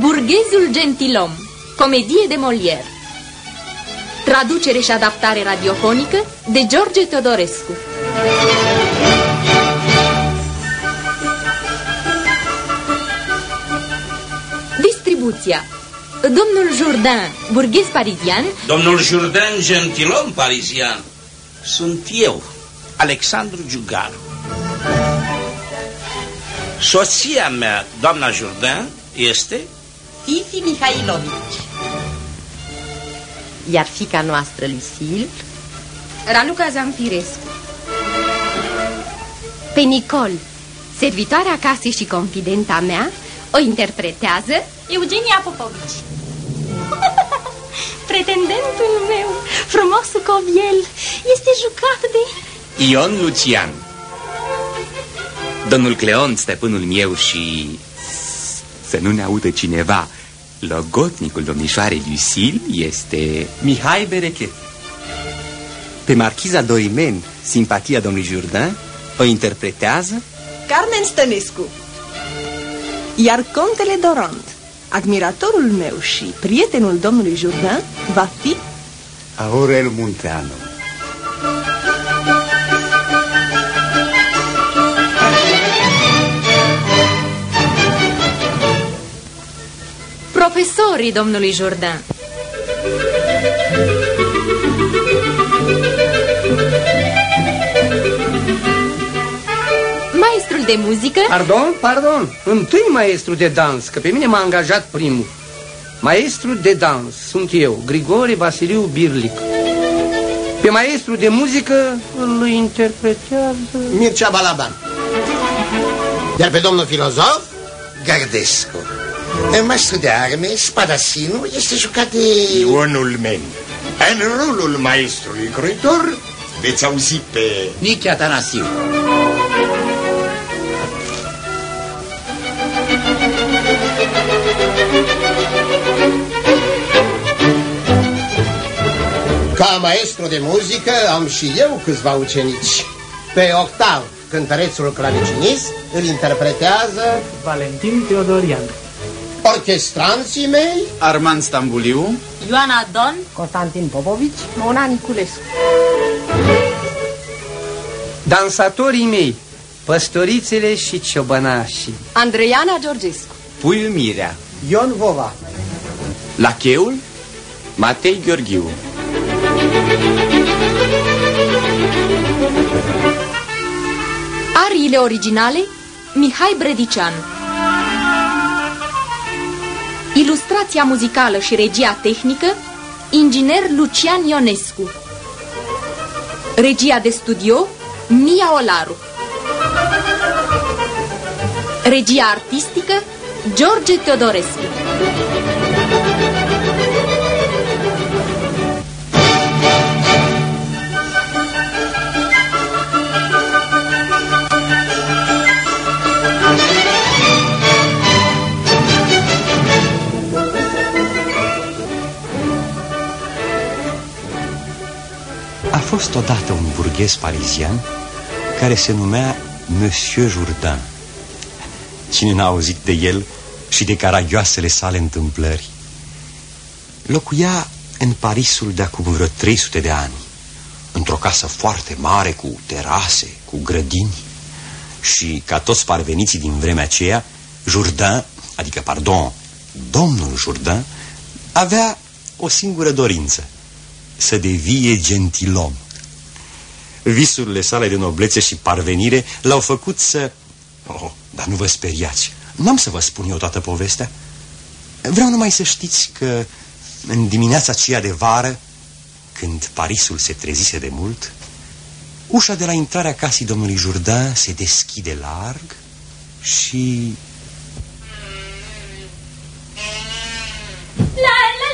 Burghezul Gentilom Comedie de Molière. Traducere și adaptare radiofonică de George Teodorescu. Distribuția. Domnul Jourdain, burghez parizian. Domnul Jourdain, gentilom parizian Sunt eu, Alexandru Giugaru Soția mea, doamna Jourdain, este Fifi Mihailovici. Iar fica noastră, Lucille, Raluca Zamfirescu Pe Nicol, servitoarea casei și confidenta mea, o interpretează Eugenia Popovici. Pretendentul meu, frumosul coviel, este jucat de... Ion Lucian Domnul Cleon, stăpânul meu și... Să nu ne audă cineva Logotnicul domnișoarei Lucille este... Mihai Berechet. Pe marchiza Dorimen, simpatia domnului Jourdain, o interpretează Carmen Stănescu. Iar contele Dorant, admiratorul meu și prietenul domnului Jourdain, va fi Aurel Munteanu. Profesorii domnului Jourdain de muzică? Pardon, pardon, întâi maestru de dans, că pe mine m-a angajat primul. Maestru de dans sunt eu, Grigore Vasiliu Birlic. Pe maestru de muzică îl interpretează Mircea Balaban. Iar pe domnul filozof? Gardescu. Maestru de arme, Spadasinu, este jucat de... Ionul Men. În rolul maestrului croitor veți auzi pe... Nici Atanasiu Ca maestru de muzică am și eu câțiva ucenici. Pe octav, cântărețul clavecinist, îl interpretează Valentin Teodorian. Orchestranții mei Armand Stambuliu. Ioana Don, Constantin Popovici, Mona Niculescu. Dansatorii mei, păstorițele și ciobănașii. Andreiana Georgescu. Puiul Mirea Ion Vova. Lacheul Matei Gheorghiu Ariile originale Mihai Bredicianu Ilustrația muzicală și regia tehnică Inginer Lucian Ionescu. Regia de studio Mia Olaru. Regia artistică George Teodorescu fost odată un burghez parizian care se numea Monsieur Jourdain. Cine n-a auzit de el și de caragioasele sale întâmplări? Locuia în Parisul de acum vreo 300 de ani, într-o casă foarte mare, cu terase, cu grădini. Și ca toți parveniții din vremea aceea, Jourdain, adică, pardon, domnul Jourdain, avea o singură dorință, să devie gentilom. Visurile sale de noblețe și parvenire l-au făcut să... Oh, dar nu vă speriați, n-am să vă spun eu toată povestea. Vreau numai să știți că în dimineața aceea de vară, când Parisul se trezise de mult, ușa de la intrarea casei domnului Jourdain se deschide larg și... La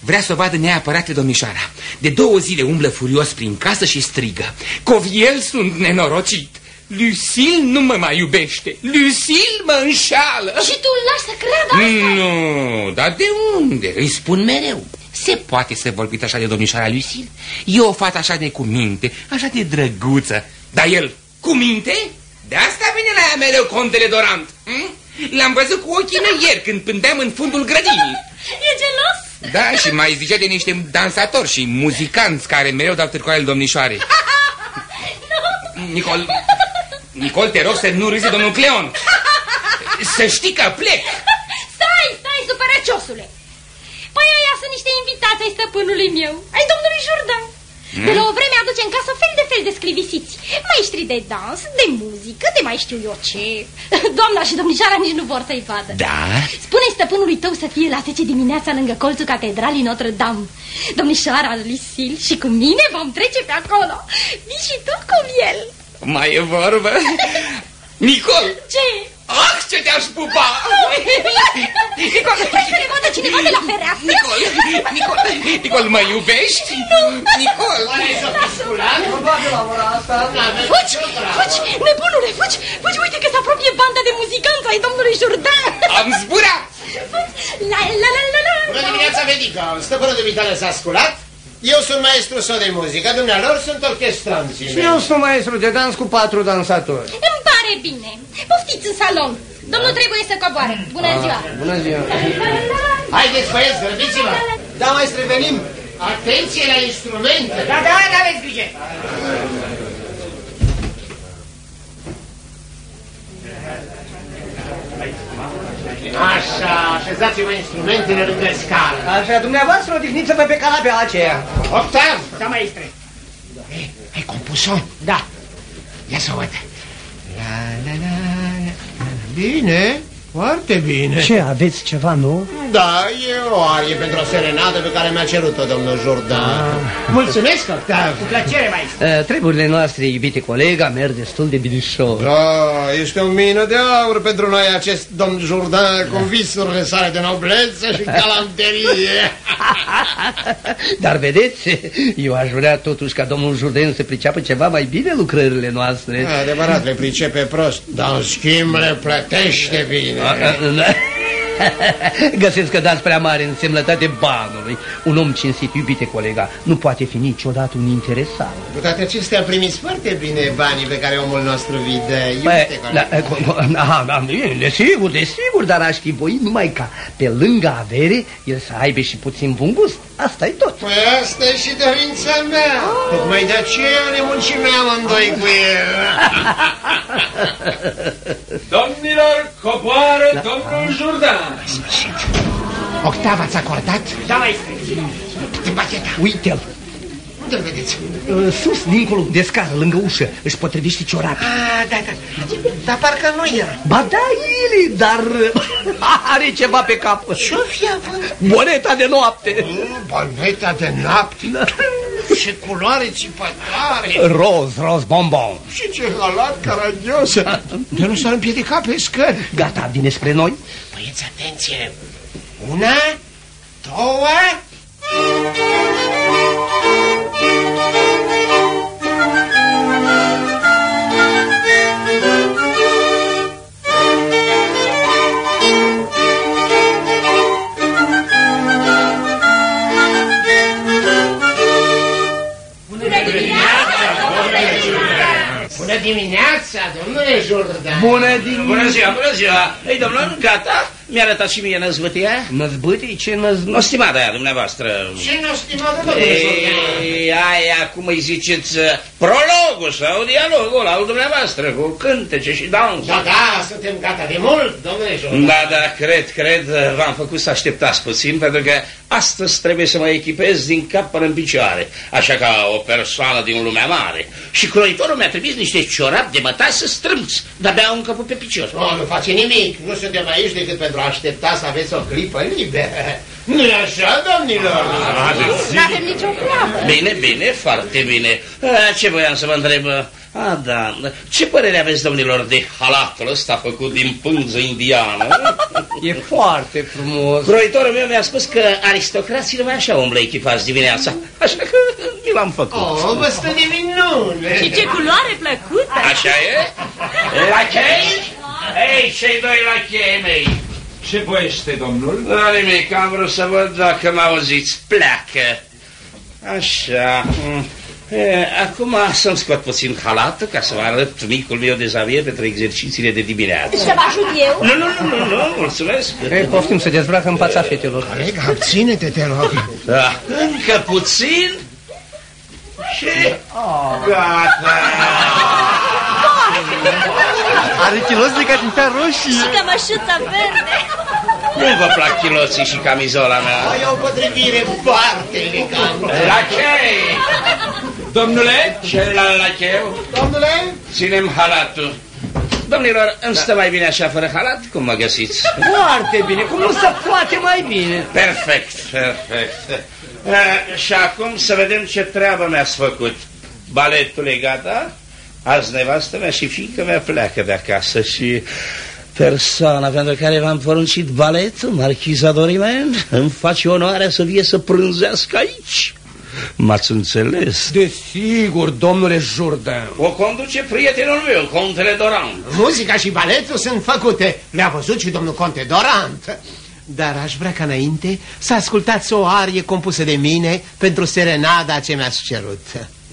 Vrea să o vadă neapărat pe domnișoara. De două zile umblă furios prin casă și strigă. Coviel sunt nenorocit. Lucille nu mă mai iubește. Lucille mă înșală. Și tu îl lași să creadă asta? Nu, dar de unde? Îi spun mereu. Se poate să vorbiți așa de domnișoara Lucille? E o fată așa de cuminte, așa de drăguță. Dar el, cu minte? De asta vine la ea mereu contele Dorant. hm? L-am văzut cu ochii mei ieri când pândeam în fundul grădinii. E gelos? Da, și mai zicea de niște dansatori și muzicanți care mereu dau târcoale domnișoare. Nicol, Nicol, te rog să nu râzi de domnul Cleon. Să știi că plec. Stai, stai, supărăciosule. Păi aia sunt niște invitați ai stăpânului meu, ai domnului Jourdan. De la o vreme aduce în casă fel de fel de sclivisiți. Maestri de dans, de muzică, de mai știu eu ce. Doamna și domnișoara nici nu vor să-i vadă. Da? Spune stăpânului tău să fie la 10 dimineața lângă colțul catedralii Notre-Dame. Domnișoara Lucille și cu mine vom trece pe acolo. Vii și tu cu el. Mai e vorbă? Nicol! Ce? Ah, ce te-aș pupa! Nicol, vrei să ne vadă cineva de la fereastră? Nicol, Nicol, Nicol, mă iubești? Nicol! Fugi, fugi, nebunule, fugi, fugi, uite că se apropie banda de muzicanți ai domnului Jourdan. Am zburat! La, la, la, la, la. Bună dimineața, Vedica! Stăpânul dumitale s-a sculat? Eu sunt maestru său de muzică, dumnealor sunt orchestranții Și mei. eu sunt maestru de dans cu patru dansatori. Îmi pare bine. Poftiți în salon. Domnul trebuie să coboare. Bună ziua. Bună ziua! Haideți, băieți, grăbiți-vă! Da, maestre, venim! Atenție la instrumente! Da, da, da, aveți grijă. Așa, așezați-vă instrumentele lângă scară. Așa, dumneavoastră odihniți-vă pe canapea aceea. Octav! Da, maestre. Ai compus-o? Da. Ia să o văd. La, la, la, la. Bine, foarte bine. Ce, aveți ceva nou? Da, e o arie pentru o serenadă pe care mi-a cerut-o domnul Jourdan. Mulțumesc, Octav. Cu plăcere, maestre. Uh, treburile noastre, iubite colega, merg destul de binișor. Da, este o mină de aur pentru noi acest domn Jourdan cu visurile sale de noblețe și galanterie. Dar vedeți, eu aș vrea totuși ca domnul Jourdain să priceapă ceva mai bine lucrările noastre. Adevărat, le pricepe prost, dar în schimb le plătește bine. 啊来 Găsesc că dați prea mare însemnătate banului. Un om cinstit, iubite colega, nu poate fi niciodată un interesat. Cu toate acestea primiți foarte bine banii pe care omul nostru vi dă, Bă, iubite da, coleg. co- co- aha, da, bine, desigur, desigur, dar aș fi voi numai ca pe lângă avere el să aibă și puțin bun gust. asta e tot. Păi asta e și dorința mea. Tocmai de aceea ne muncim noi amândoi cu el. Domnilor, coboară domnul Jourdan. Octava ți-a acordat? Da, maestre. Te bacheta. Uite-l, Unde-l vedeți? uh, sus, dincolo, de scară, lângă ușă, își potrivește ciorapii. Ah, da, da. Dar parcă nu era. Ba da, Ili, dar are ceva pe cap. Ce-o fi avut? Boneta de noapte. Boneta de noapte? Ce culoare țipătoare! Roz, roz, bonbon. Și ce halat caragios! De nu s-ar împiedica pe scări. Gata, vine spre noi? Băieți, atenție! Una, două... Bună dimineața, domnule Jourdan! Bună dimineața! Bună ziua, bună ziua! Ei, domnul, gata? Mi-a arătat și mie năzbâtia? Năzbâtii? Ce năzbâtii? O stimată aia dumneavoastră. Ce nu stimată, domnule Jourdan? Ei, aia, cum îi ziceți, prologul sau dialogul al dumneavoastră, cu cântece și dans. Da, da, suntem gata de mult, domnule Jourdan. Da, da, cred, cred, v-am făcut să așteptați puțin, pentru că astăzi trebuie să mă echipez din cap până în picioare, așa ca o persoană din lumea mare. Și croitorul mi-a trimis niște ciorapi de mătai să strâmți, de-abia au încăput pe picior. Nu, nu face nimic. Nu suntem aici decât pentru a aștepta să aveți o clipă liberă. nu e așa, domnilor? Nu avem nicio treabă. Bine, bine, foarte bine. A, Ce voiam să vă întreb? Ah, da. Ce părere aveți, domnilor, de halatul ăsta făcut din pânză indiană? E foarte frumos. Croitorul meu mi-a spus că aristocrații numai așa umblă echipați dimineața. Așa că mi l-am făcut. Oh, vă stă de minune! Și ce culoare plăcută! Așa e? La chei? Ei, cei doi la chei mei. Ce voiește, domnul? Da, nimic, am vrut să văd dacă mă auziți. Pleacă. Așa. mm. E, acum să-mi scot puțin halatul ca să vă arăt micul meu dezavier pentru exercițiile de dimineață. Să vă ajut eu? Nu, nu, nu, nu, nu, mulțumesc. Ei, poftim să dezbracă în fața fetelor. Coleg, abține-te, te rog. Da. Încă puțin și gata. Are chilosnică tinta roșie. Și cămășuța verde. Cum vă plac chiloții și camizola mea? Ai o potrivire foarte elegantă. La chei! Domnule, celălalt la cheu, Domnule? ținem halatul. Domnilor, îmi stă mai bine așa fără halat? Cum mă găsiți? Foarte bine, cum nu se poate mai bine. Perfect, perfect. Uh, și acum să vedem ce treabă mi-ați făcut. Baletul e gata? Azi nevastă mea și fiica mea pleacă de acasă și persoana pentru care v-am poruncit baletul, marchiza Dorimen, îmi face onoarea să vie să prânzească aici. M-ați înțeles? Desigur, domnule Jourdain. O conduce prietenul meu, contele Doran. Muzica și baletul sunt făcute. Le-a văzut și domnul Conte Dorant. Dar aș vrea ca înainte să ascultați o arie compusă de mine pentru serenada ce mi-ați cerut.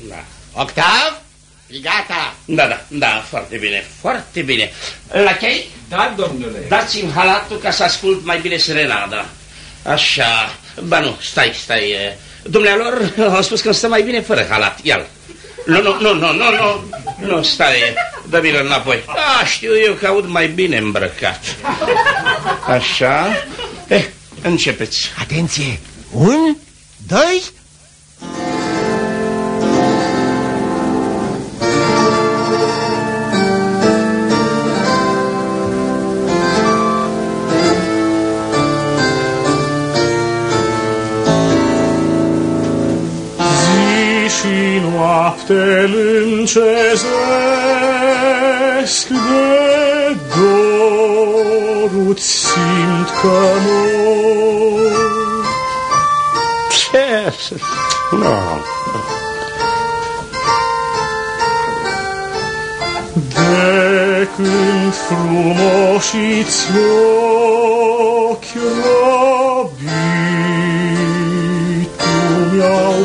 Da. Octav? E gata. Da, da, da, foarte bine, foarte bine. La chei? Da, domnule. Dați-mi halatul ca să ascult mai bine serenada. Așa. Ba nu, stai, stai. e. Dumnealor, am spus că îmi stă mai bine fără halat. Ia-l. Nu, nu, nu, nu, nu, nu, nu, stai, dă-mi-l înapoi. Da, știu eu că aud mai bine îmbrăcat. Așa. Eh, începeți. Atenție! Un, doi... noapte lâncezesc de dorut simt că mor. Ce? Nu. De când frumoșiți ochi robitul mi-au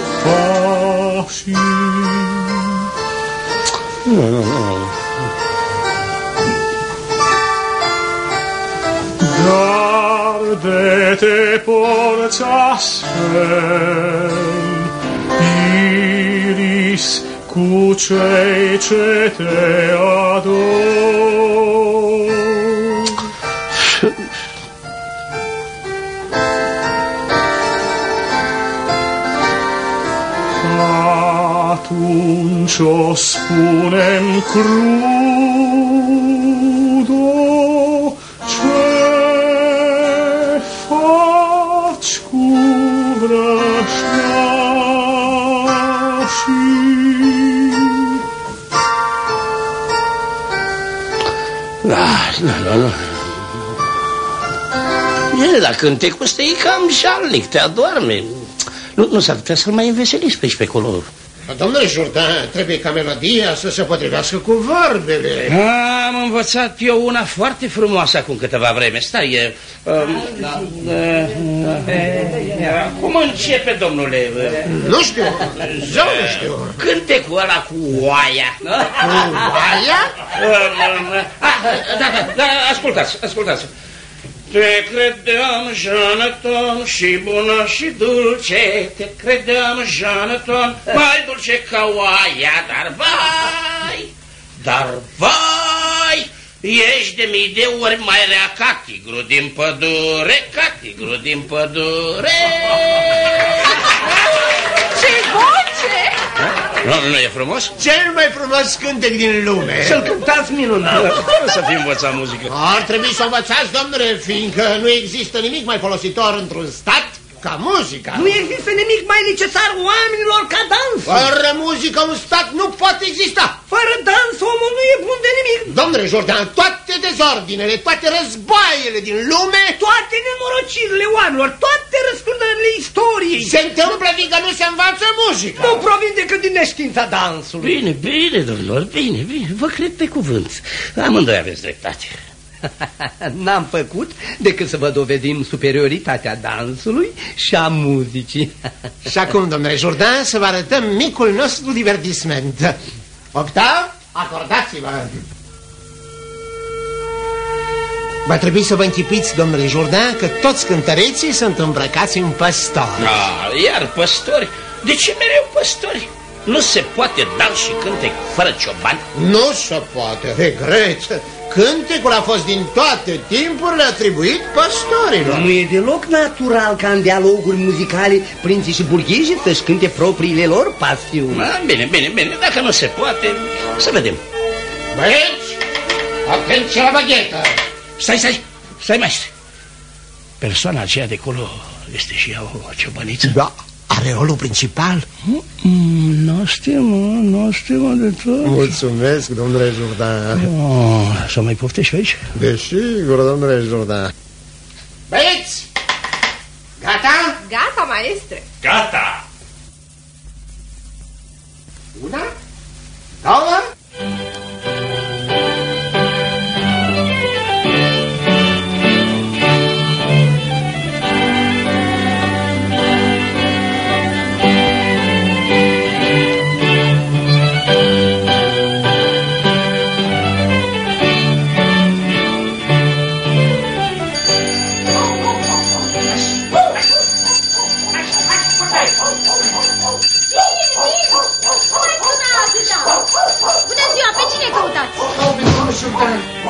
de te porți astfel, Iris, cu cei ce te ador. Atunci o spunem crudo E, dar cântecul ăsta e cam jalnic, te adorme. Nu, nu s-ar putea să-l mai înveseliți pe aici pe acolo. Domnule Jourdain, trebuie ca melodia să se potrivească cu vorbele. Am învățat eu una foarte frumoasă acum câteva vreme. Stai, e... Um, cum începe, domnule? Nu știu, zău nu știu. Cântecul ăla cu oaia. Cu oaia? Ah, da, da, da, ascultați, ascultați. Te credeam, Jonathan, și bună și dulce, te credeam, Jonathan, mai dulce ca oaia, dar vai, dar vai, ești de mii de ori mai rea ca tigru din pădure, ca tigru din pădure. Ce voce! Nu, nu e frumos? Cel mai frumos cântec din lume. Să-l cântați minunat. Trebuie să fi învățat muzică. Ar trebui să o învățați, domnule, fiindcă nu există nimic mai folositor într-un stat ca muzica. Nu există nimic mai necesar oamenilor ca dansul. Fără muzică un stat nu poate exista. Fără dans omul nu e bun de nimic. Domnule Jordan, toate dezordinele, toate războaiele din lume... Toate nenorocirile oamenilor, toate răsturnările istoriei... Se întâmplă fiindcă nu se învață muzică. Nu provin decât din neștiința dansului. Bine, bine, domnilor, bine, bine, vă cred pe cuvânt. Amândoi aveți dreptate. N-am făcut decât să vă dovedim superioritatea dansului și a muzicii. și acum, domnule Jordan, să vă arătăm micul nostru divertisment. Octav, acordați-vă! Va trebui să vă închipiți, domnule Jordan, că toți cântăreții sunt îmbrăcați în păstori. Ah, iar păstori? De ce mereu păstori? Nu se poate dans și cântec fără ciobani? Nu se poate, regret. Cântecul a fost din toate timpurile atribuit păstorilor. Nu e deloc natural ca în dialoguri muzicale prinții și burghezii să-și cânte propriile lor pasiuni. Ah, bine, bine, bine, dacă nu se poate, să vedem. Băieți, atenție la baghetă! Stai, stai, stai, maestre. Persoana aceea de acolo este și ea o ciobăniță? Da, are rolul principal. Mm, nu știu, mă, nu știu, mă, de tot. Mulțumesc, domnule Jordan. Oh, să mai poftești aici? Desigur, domnule Jordan. Băieți! Gata? Gata, maestre. Gata! Una, două,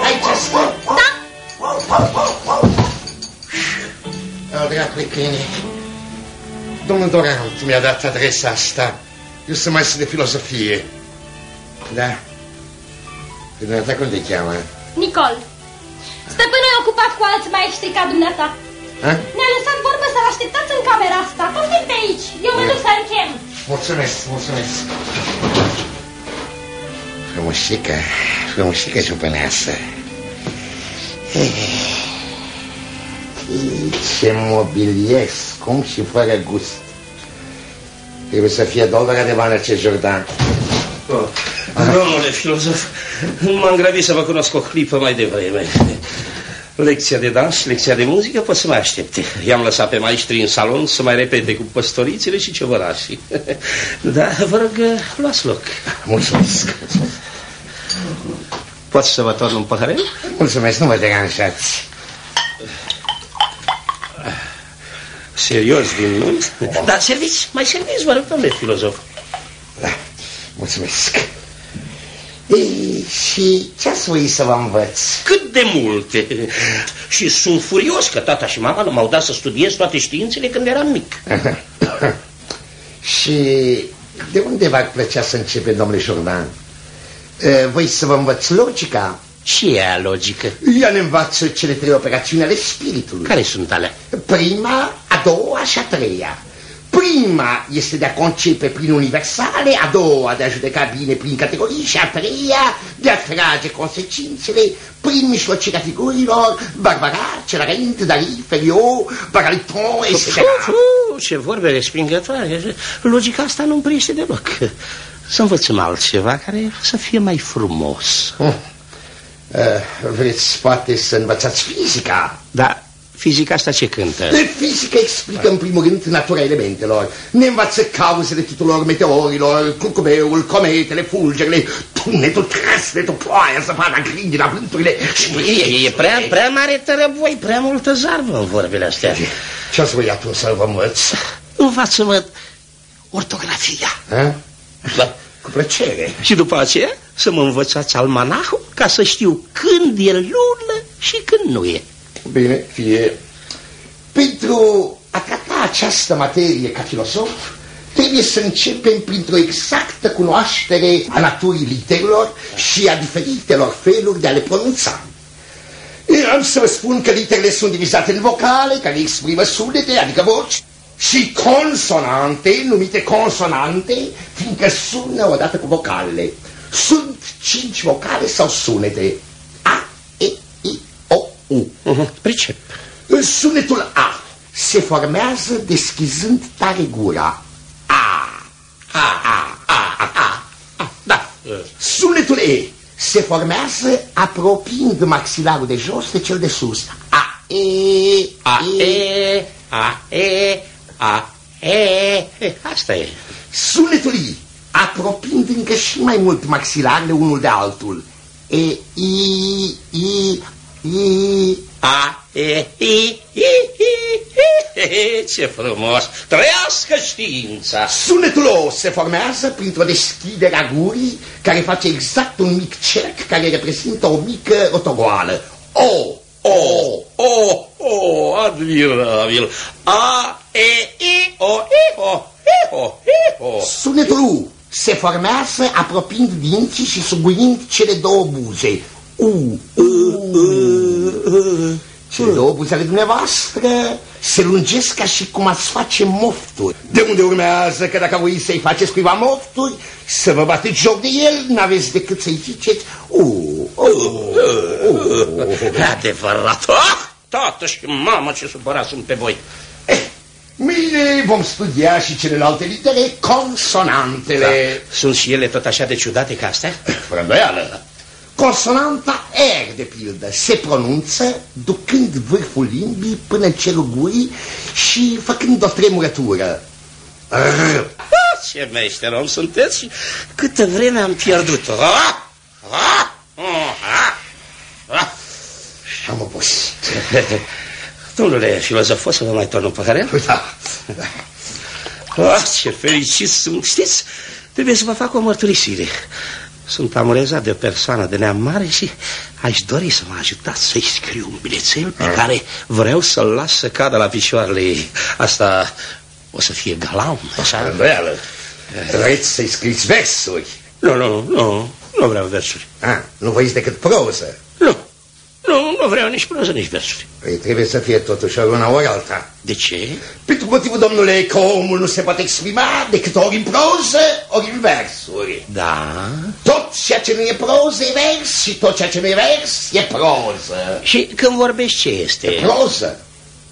aici stă. Da? Al dracului câine. Domnul Dorant mi-a dat adresa asta. Eu sunt maestru de filozofie. Da. Pe dumneata cum te cheamă? Nicol. Stăpânul e ocupat cu alți maestri ca dumneata. Ha? Ne-a lăsat vorbă să-l așteptați în camera asta. Poftim pe aici. Eu mă duc să-l chem. Mulțumesc, mulțumesc. Frumușică, frumușică ciupăneasă. Ce mobilier scump și fără gust. Trebuie să fie doldora de bani acest Jordan. Domnule filozof, m-am grăbit să vă cunosc o clipă mai devreme. Lecția de dans, lecția de muzică pot să mai aștepte. I-am lăsat pe maestri în salon să mai repete cu păstorițele și cevărașii. Da, vă rog, luați loc. Mulțumesc. Pot să vă torn un paharel? Mulțumesc, nu vă deranjați. Serios din nu? Da, serviți, mai serviți, vă rog, domnule filozof. Da, mulțumesc. Ei, și ce ați voi să vă învăț? Cât de multe! Și sunt furios că tata și mama nu m-au dat să studiez toate științele când eram mic. și de unde v-ar plăcea să începe, domnule Jordan? Eh, Voi să vă învăț logica? Ce e a logică? Ea ne învață cele trei operațiuni ale spiritului. Care sunt alea? Prima, a doua și a treia. Prima este de a concepe prin universale, a doua de a judeca bine prin categorii și a treia de a trage consecințele prin mijlocirea figurilor, Barbara, Celarent, Dali, Ferio, Bagaliton, etc. Fu, ce vorbe respingătoare. Logica asta nu-mi priește deloc. Să învățăm altceva care să fie mai frumos. Uh, vreți poate să învățați fizica? Da, fizica asta ce cântă? Fizica explică în primul rând natura elementelor. Ne învață cauzele tuturor meteorilor, curcubeul, cometele, fulgerele, tunetul, trăsnetul, ploaia, zăpada, grindina, vânturile și... E, e prea, prea mare tărăboi, prea multă zarvă în vorbele astea. Ce ați voi atunci să vă învăț? Învață-mă ortografia. Ha? Da, cu plăcere. Și după aceea să mă învățați almanahul ca să știu când e lună și când nu e. Bine, fie. Pentru a trata această materie ca filosof, trebuie să începem printr-o exactă cunoaștere a naturii literelor și a diferitelor feluri de a le pronunța. Eu am să vă spun că literele sunt divizate în vocale, care exprimă sunete, adică voci, și consonante, numite consonante, fiindcă sună odată cu vocalele. Sunt cinci vocale sau sunete. A, E, I, O, U. Uh-huh. Pricep. Sunetul A se formează deschizând tare gura. A, A, A, A, A, A. Da. Sunetul E se formează apropiind maxilarul de jos de cel de sus. A, E, A, E, A, E, A, E. E, Asta e. Sunetul I, apropiind încă și mai mult maxilarele unul de altul. E, I, I, I, A, E, I, I, I, I. Ce frumos! Trăiască știința! Sunetul O se formează printr-o deschidere a gurii care face exact un mic cerc care reprezintă o mică rotogoală. O, O, O, O, admirabil! A, E, I, O, I, O, I, O, I, O. Sunetul U se formează apropiind dinții și suguind cele două buze. U, U, U. Cele două buze ale dumneavoastră se lungesc ca și cum ați face mofturi. De unde urmează că dacă voi să-i faceți cuiva mofturi, să vă bateți joc de el, n-aveți decât să-i ziceți U, U, U. Adevărat! Ah, tată și mamă ce supărat sunt pe voi! Mâine vom studia și celelalte litere consonantele. Da. Sunt și ele tot așa de ciudate ca astea? Fără îndoială. Consonanta R, de pildă, se pronunță ducând vârful limbii până în cerul gurii și făcând o tremurătură. R. Ah, Ce meșter om sunteți și câtă vreme am pierdut-o. Ah, ah, ah, ah. Am obosit. Domnule filozof, o să vă mai torn un păhărel? Da. Ah, ce fericit sunt. Știți, trebuie să vă fac o mărturisire. Sunt amurezat de o persoană de neam mare și aș dori să mă ajutați să-i scriu un bilețel pe Ah. care vreau să-l las să cadă la picioarele ei. Asta o să fie galant, așa? Fără îndoială. Vreți să-i scriți versuri? Nu, nu, nu, nu vreau versuri. Ah, nu voiți decât proză. Nu, nu, nu vreau nici proză, nici versuri. Păi trebuie să fie totuși ori una ori alta. De ce? Pentru motivul, domnule, că omul nu se poate exprima decât ori în proză, ori în versuri. Da? Tot ceea ce nu e proză e vers și tot ceea ce nu e vers e proză. Și când vorbești ce este? Proză.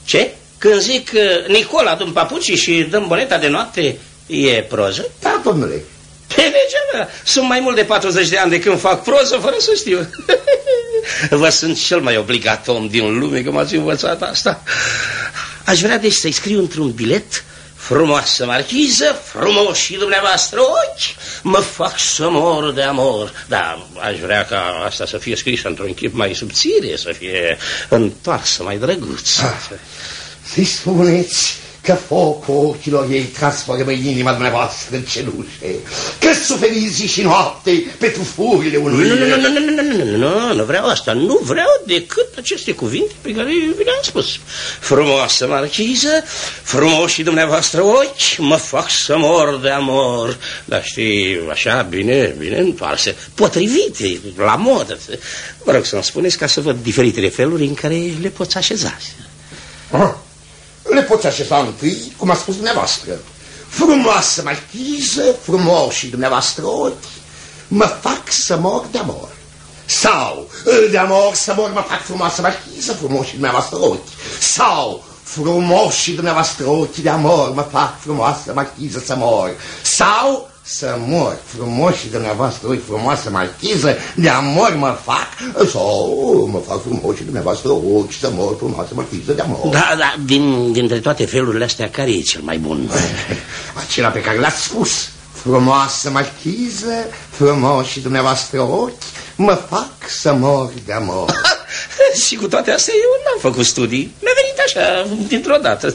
Ce? Când zic uh, Nicola, dăm papucii și dăm boneta de noapte, e proză? Da, domnule. Pe legea mea, sunt mai mult de 40 de ani de când fac proză fără să știu. Vă sunt cel mai obligat om din lume că m-ați învățat asta. Aș vrea deci să-i scriu într-un bilet Frumoasă marchiză, frumoși dumneavoastră ochi, mă fac să mor de amor. Da, aș vrea ca asta să fie scrisă într-un chip mai subțire, să fie întoarsă mai drăguț. Să-i spuneți că focul ochilor ei transformă inima dumneavoastră în cenușe, că suferiți zi și noapte pe tufurile unui... Nu, nu, nu, nu, nu, nu, nu, nu, nu, nu vreau asta. Nu vreau decât aceste cuvinte pe care vi le-am spus. Frumoasă marchiză, frumoși dumneavoastră ochi, mă fac să mor de amor. Dar știi, așa, bine, bine întoarse, potrivite, la modă. Vă rog să-mi spuneți ca să văd diferitele feluri în care le poți așeza. Ah, Le poți așeza întâi, cum a spus dumneavoastră. Frumoasă marchiză, frumoși dumneavoastră ochi, mă fac să mor de amor. Sau, de amor să mor, mă fac frumoasă marchiză, frumoși dumneavoastră ochi. Sau, frumoși dumneavoastră ochi de amor, mă fac frumoasă marchiză să mor. Sau, să mor, frumoși dumneavoastră ochi, frumoasă marchiză, de amor mă fac, sau mă fac frumoși dumneavoastră ochi, să mor, frumoasă marchiză de amor. Da, da, din, dintre toate felurile astea, care e cel mai bun? Acela pe care l-ați spus. Frumoasă marchiză, frumoși dumneavoastră ochi, mă fac să mor de amor. Și cu toate astea eu n-am făcut studii. Mi-a venit așa, dintr-o dată.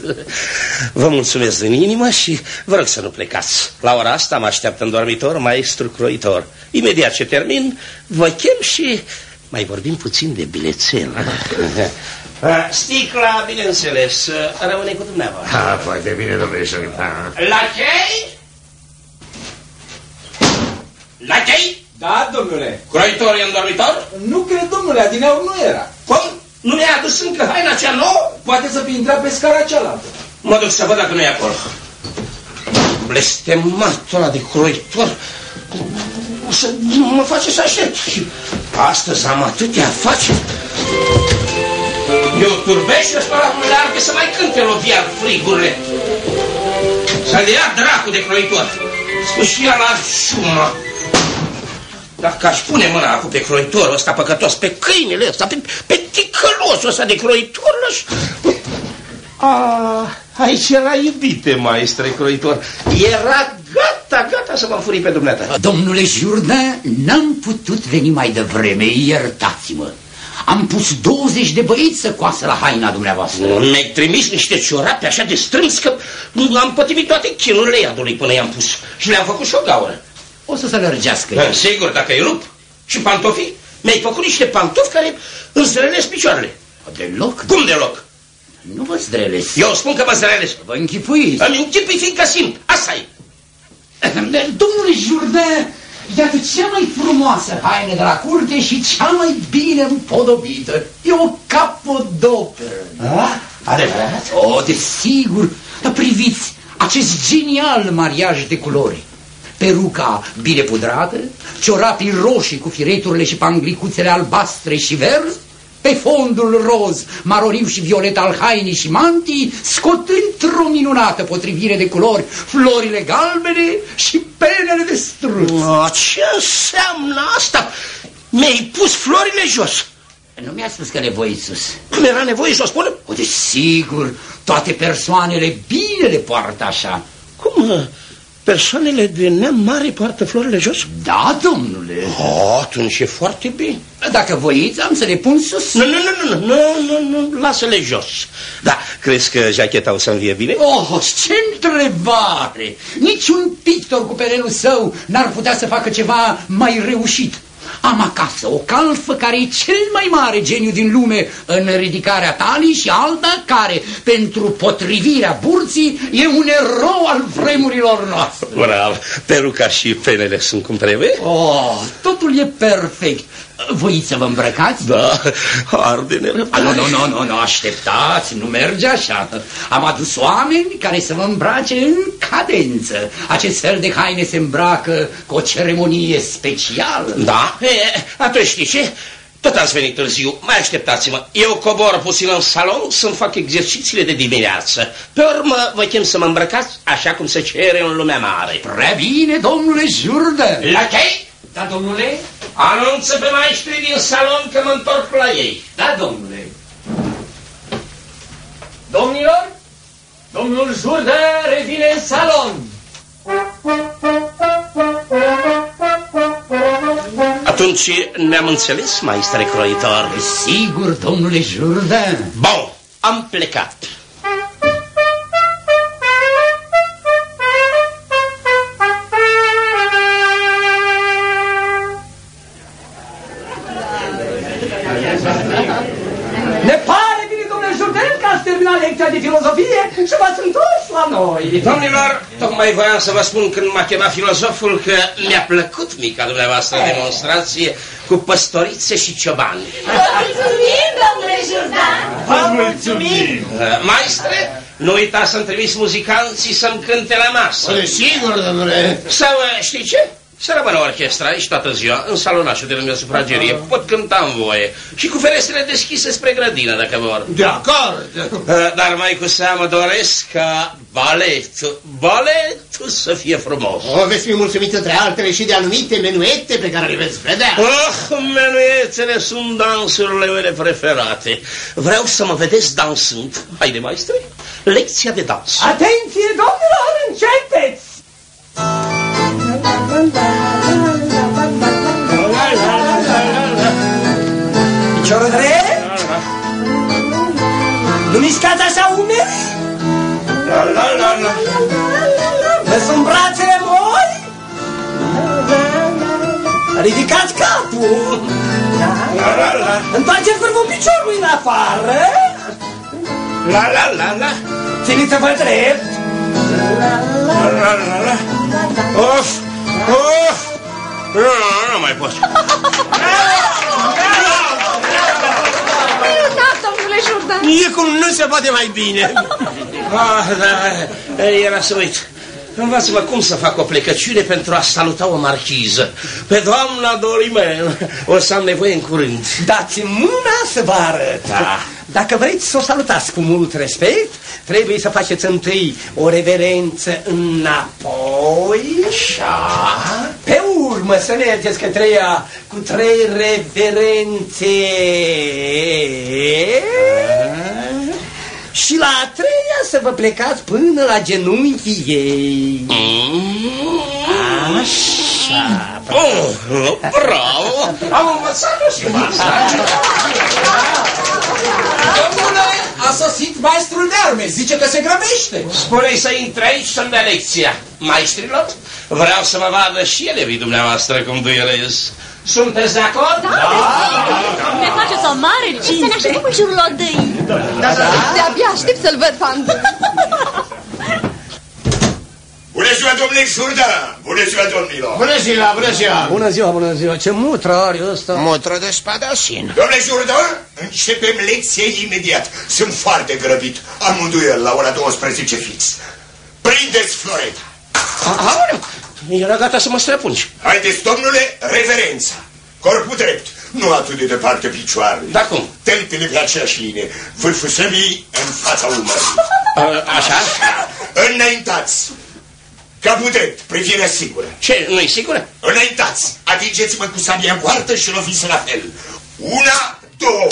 Vă mulțumesc din inimă și vă rog să nu plecați. La ora asta mă așteaptă în dormitor maestru croitor. Imediat ce termin, vă chem și mai vorbim puțin de bilețel. Ah, Sticla, bineînțeles, rămâne cu dumneavoastră. Ah, foarte bine, domnule Șoripan. La chei? La chei? Da, domnule. Croitor e în dormitor? Nu cred, domnule, adineauri nu era. Cum? Nu mi-a adus încă haina cea nouă? Poate să fi intrat pe scara cealaltă. Mă duc să văd dacă nu e acolo. Blestematul ăla de croitor o să mă face să aștept. Și astăzi am atâtea afaceri. Eu turbește ăsta la leargă să mai cânte loviar frigurile. Să-l ia dracu de croitor. Spus ia la șuma. Dacă aș pune mâna acum pe croitorul ăsta păcătos, pe câinele ăsta, pe, pe ticălosul ăsta de croitor, aș... A, aici era iubite, maestre croitor. Era gata, gata să mă furi pe dumneata. Domnule Jourdain, n-am putut veni mai devreme, iertați-mă. Am pus 20 de băieți să coasă la haina dumneavoastră. Mi-ai trimis niște ciorape așa de strâns că am pătimit toate chinurile iadului până i-am pus. Și le-am făcut și o gaură. O să se lărgească. Da, sigur, dacă îi rup. Și pantofii? Mi-ai făcut niște pantofi care îmi zdrelesc picioarele. Deloc? Cum deloc? Nu vă zdrelesc. Eu spun că mă zdrelesc. Vă închipuiți. Îmi închipui fiindcă simt. Asta e. Domnule Jourdain, iată cea mai frumoasă haină de la curte și cea mai bine împodobită. E o capodoperă. A? Adevărat? O, desigur. Dar priviți acest genial mariaj de culori. Peruca bine pudrată, ciorapii roșii cu fireturile și panglicuțele albastre și verzi, pe fondul roz, maroriu și violet al hainii și mantii, scot într-o minunată potrivire de culori florile galbene și penele de struț. O, ce înseamnă asta? Mi-ai pus florile jos. Nu mi-a spus că nevoie sus. Cum era nevoie să o spunem? O, desigur, toate persoanele bine le poartă așa. Cum? Persoanele de neam mare poartă florile jos? Da, domnule. Oh, atunci e foarte bine. Dacă voiți, am să le pun sus. Nu, nu, nu, nu, nu, nu, nu, lasă-le jos. Da, crezi că jacheta o să-mi vie bine? Oh, ce întrebare! Niciun pictor cu perelul său n-ar putea să facă ceva mai reușit. Am acasă o calfă care e cel mai mare geniu din lume în ridicarea talii și alta care, pentru potrivirea burții, e un erou al vremurilor noastre. Bravo, peruca și penele sunt cum trebuie? Oh, totul e perfect. Voiți să vă îmbrăcați? Da, arde nerăbdare. Nu, nu, nu, nu, nu, așteptați, nu merge așa. Am adus oameni care să vă îmbrace în cadență. Acest fel de haine se îmbracă cu o ceremonie specială. Da? E, atunci știți ce? Tot ați venit târziu, mai așteptați-mă. Eu cobor puțin în salon să-mi fac exercițiile de dimineață. Pe urmă vă chem să mă îmbrăcați așa cum se cere în lumea mare. Prea bine, domnule Jourdain. La ce? Da, domnule? Anunță pe maestrii din salon că mă întorc la ei. Da, domnule. Domnilor, domnul Jourdain revine în salon. Atunci ne-am înțeles, maestre croitor? Sigur, domnule Jourdain. Bun, am plecat. Noi. Domnilor, tocmai voiam să vă spun când m-a chemat filozoful că mi-a plăcut mica dumneavoastră demonstrație cu păstorițe și ciobani. Vă mulțumim, domnule Jourdain! Vă mulțumim! Uh, Maestre, nu uitați să-mi trimis muzicanții să-mi cânte la masă. Sigur, domnule. Sau, uh, știi ce? Să rămână orchestra aici toată ziua, în salonașul de lângă sufragerie. Pot cânta în voie. Și cu ferestrele deschise spre grădină, dacă vor. De acord. Uh, Dar mai cu seamă doresc ca baletul, baletul să fie frumos. O, veți fi mulțumiți între altele și de anumite menuete pe care le veți vedea. Oh, menuetele sunt dansurile mele preferate. Vreau să mă vedeți dansând. Haide, maestre, lecția de dans. Atenție, domnilor, începeți! Piciorul drept. Nu mișcați așa umeri. La, la, la, la. Vă sunt brațele moi. Ridicați capul. La, la, la. Întoarceți vârful piciorului în afară. La, la, la, la. Țineți-vă drept. La, la, la, la. Of, of. Nu, nu, nu mai pot. Minunat, domnule Jourdain! E cum nu se poate mai bine. Ah, da, era să uit. Învață-mă cum să fac o plecăciune pentru a saluta o marchiză. Pe doamna Dorimel o să am nevoie în curând. Dați mâna să vă arăt. Da. Dacă vreți să o salutați cu mult respect, trebuie să faceți întâi o reverență înapoi. Așa. Pe urmă să mergeți către ea cu trei reverențe. Și la a treia să vă plecați până la genunchii ei. Așa. Oh, bravo! Am învățat-o și Domnule, a sosit maestrul de arme. Zice că se grăbește. Spune-i să intre aici să-mi dea lecția. Maestrilor, vreau să mă vadă și elevii dumneavoastră cum duelez. Sunteți de acord? Da, da. Ne faceți o mare cinste. Să ne așteptăm în jurul odăii. Da, da, da. De-abia aștept să-l văd, Fandu. Bună ziua, domnule Jourdan! Bună ziua, domnilor! Bună ziua, bună ziua! Bună ziua, bună ziua! Ce mutră are ăsta? Mutră de spadasin. Domnule Jourdan, începem lecția imediat. Sunt foarte grăbit. Am un duel la ora 12 fix. Prindeți floreta. Aoleu, era gata să mă străpungi. Haideți, domnule, reverența. Corpul drept, nu atât de departe picioarele. Da cum? Tentele pe aceeași linie, vârful săbii în fața umărului. Așa? Înaintați. Capul drept, privirea sigură. Ce, nu-i sigură? Înaintați, atingeți-mă cu sabia în poartă și loviți la fel. Una, două.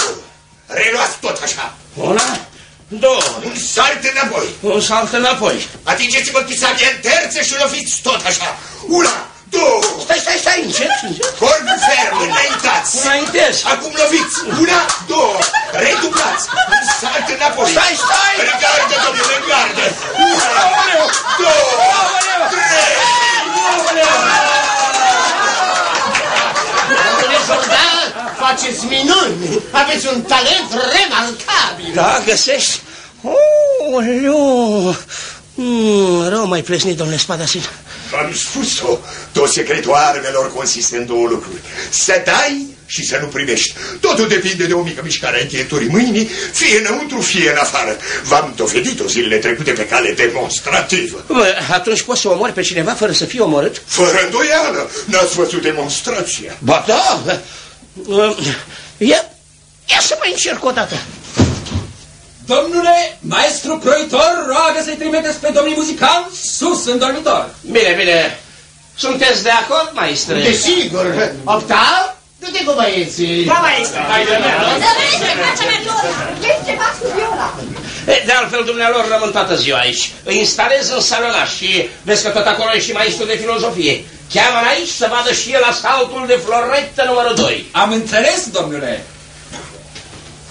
Reluați tot așa. Una, două. Un salt înapoi. Un salt înapoi. Atingeți-mă cu sabia în terță și loviți tot așa. Una, două. Stai, stai, stai, încet, încet. Corpul ferm, înaintați. Înaintez. Acum loviți. Una, două. Redublați. Un salt înapoi. Stai, stai. În gardă, domnule, în gardă. Una, două, trei. Domnule Jordan, faceți minuni. Aveți un talent remarcabil. Da, găsești? Oh, leu. Mm, rău mai plesnit, domnule Spadasin. V-am spus-o. Tot secretul armelor consistă în două lucruri. Să dai și să nu primești. Totul depinde de o mică mișcare a încheieturii mâinii, fie înăuntru, fie în afară. V-am dovedit-o zilele trecute pe cale demonstrativă. Bă, atunci poți să omori pe cineva fără să fie omorât? Fără îndoială. N-ați văzut demonstrația. Ba da. Uh, Ia, ia să mai încerc o dată. Domnule, maestru croitor, roagă să-i trimiteți pe domnii muzicanți sus în dormitor. Bine, bine. Sunteți de acord, maestre? Desigur. Optav, du-te cu băieții. Da, maestre. Hai, Ești ceva cu viola. E, De altfel, dumnealor, rămân toată ziua aici. Îi instalez în salonaș și vezi că tot acolo e și maestru de filozofie. Cheamă aici să vadă și el asfaltul de floretă numărul 2. Am înțeles, domnule.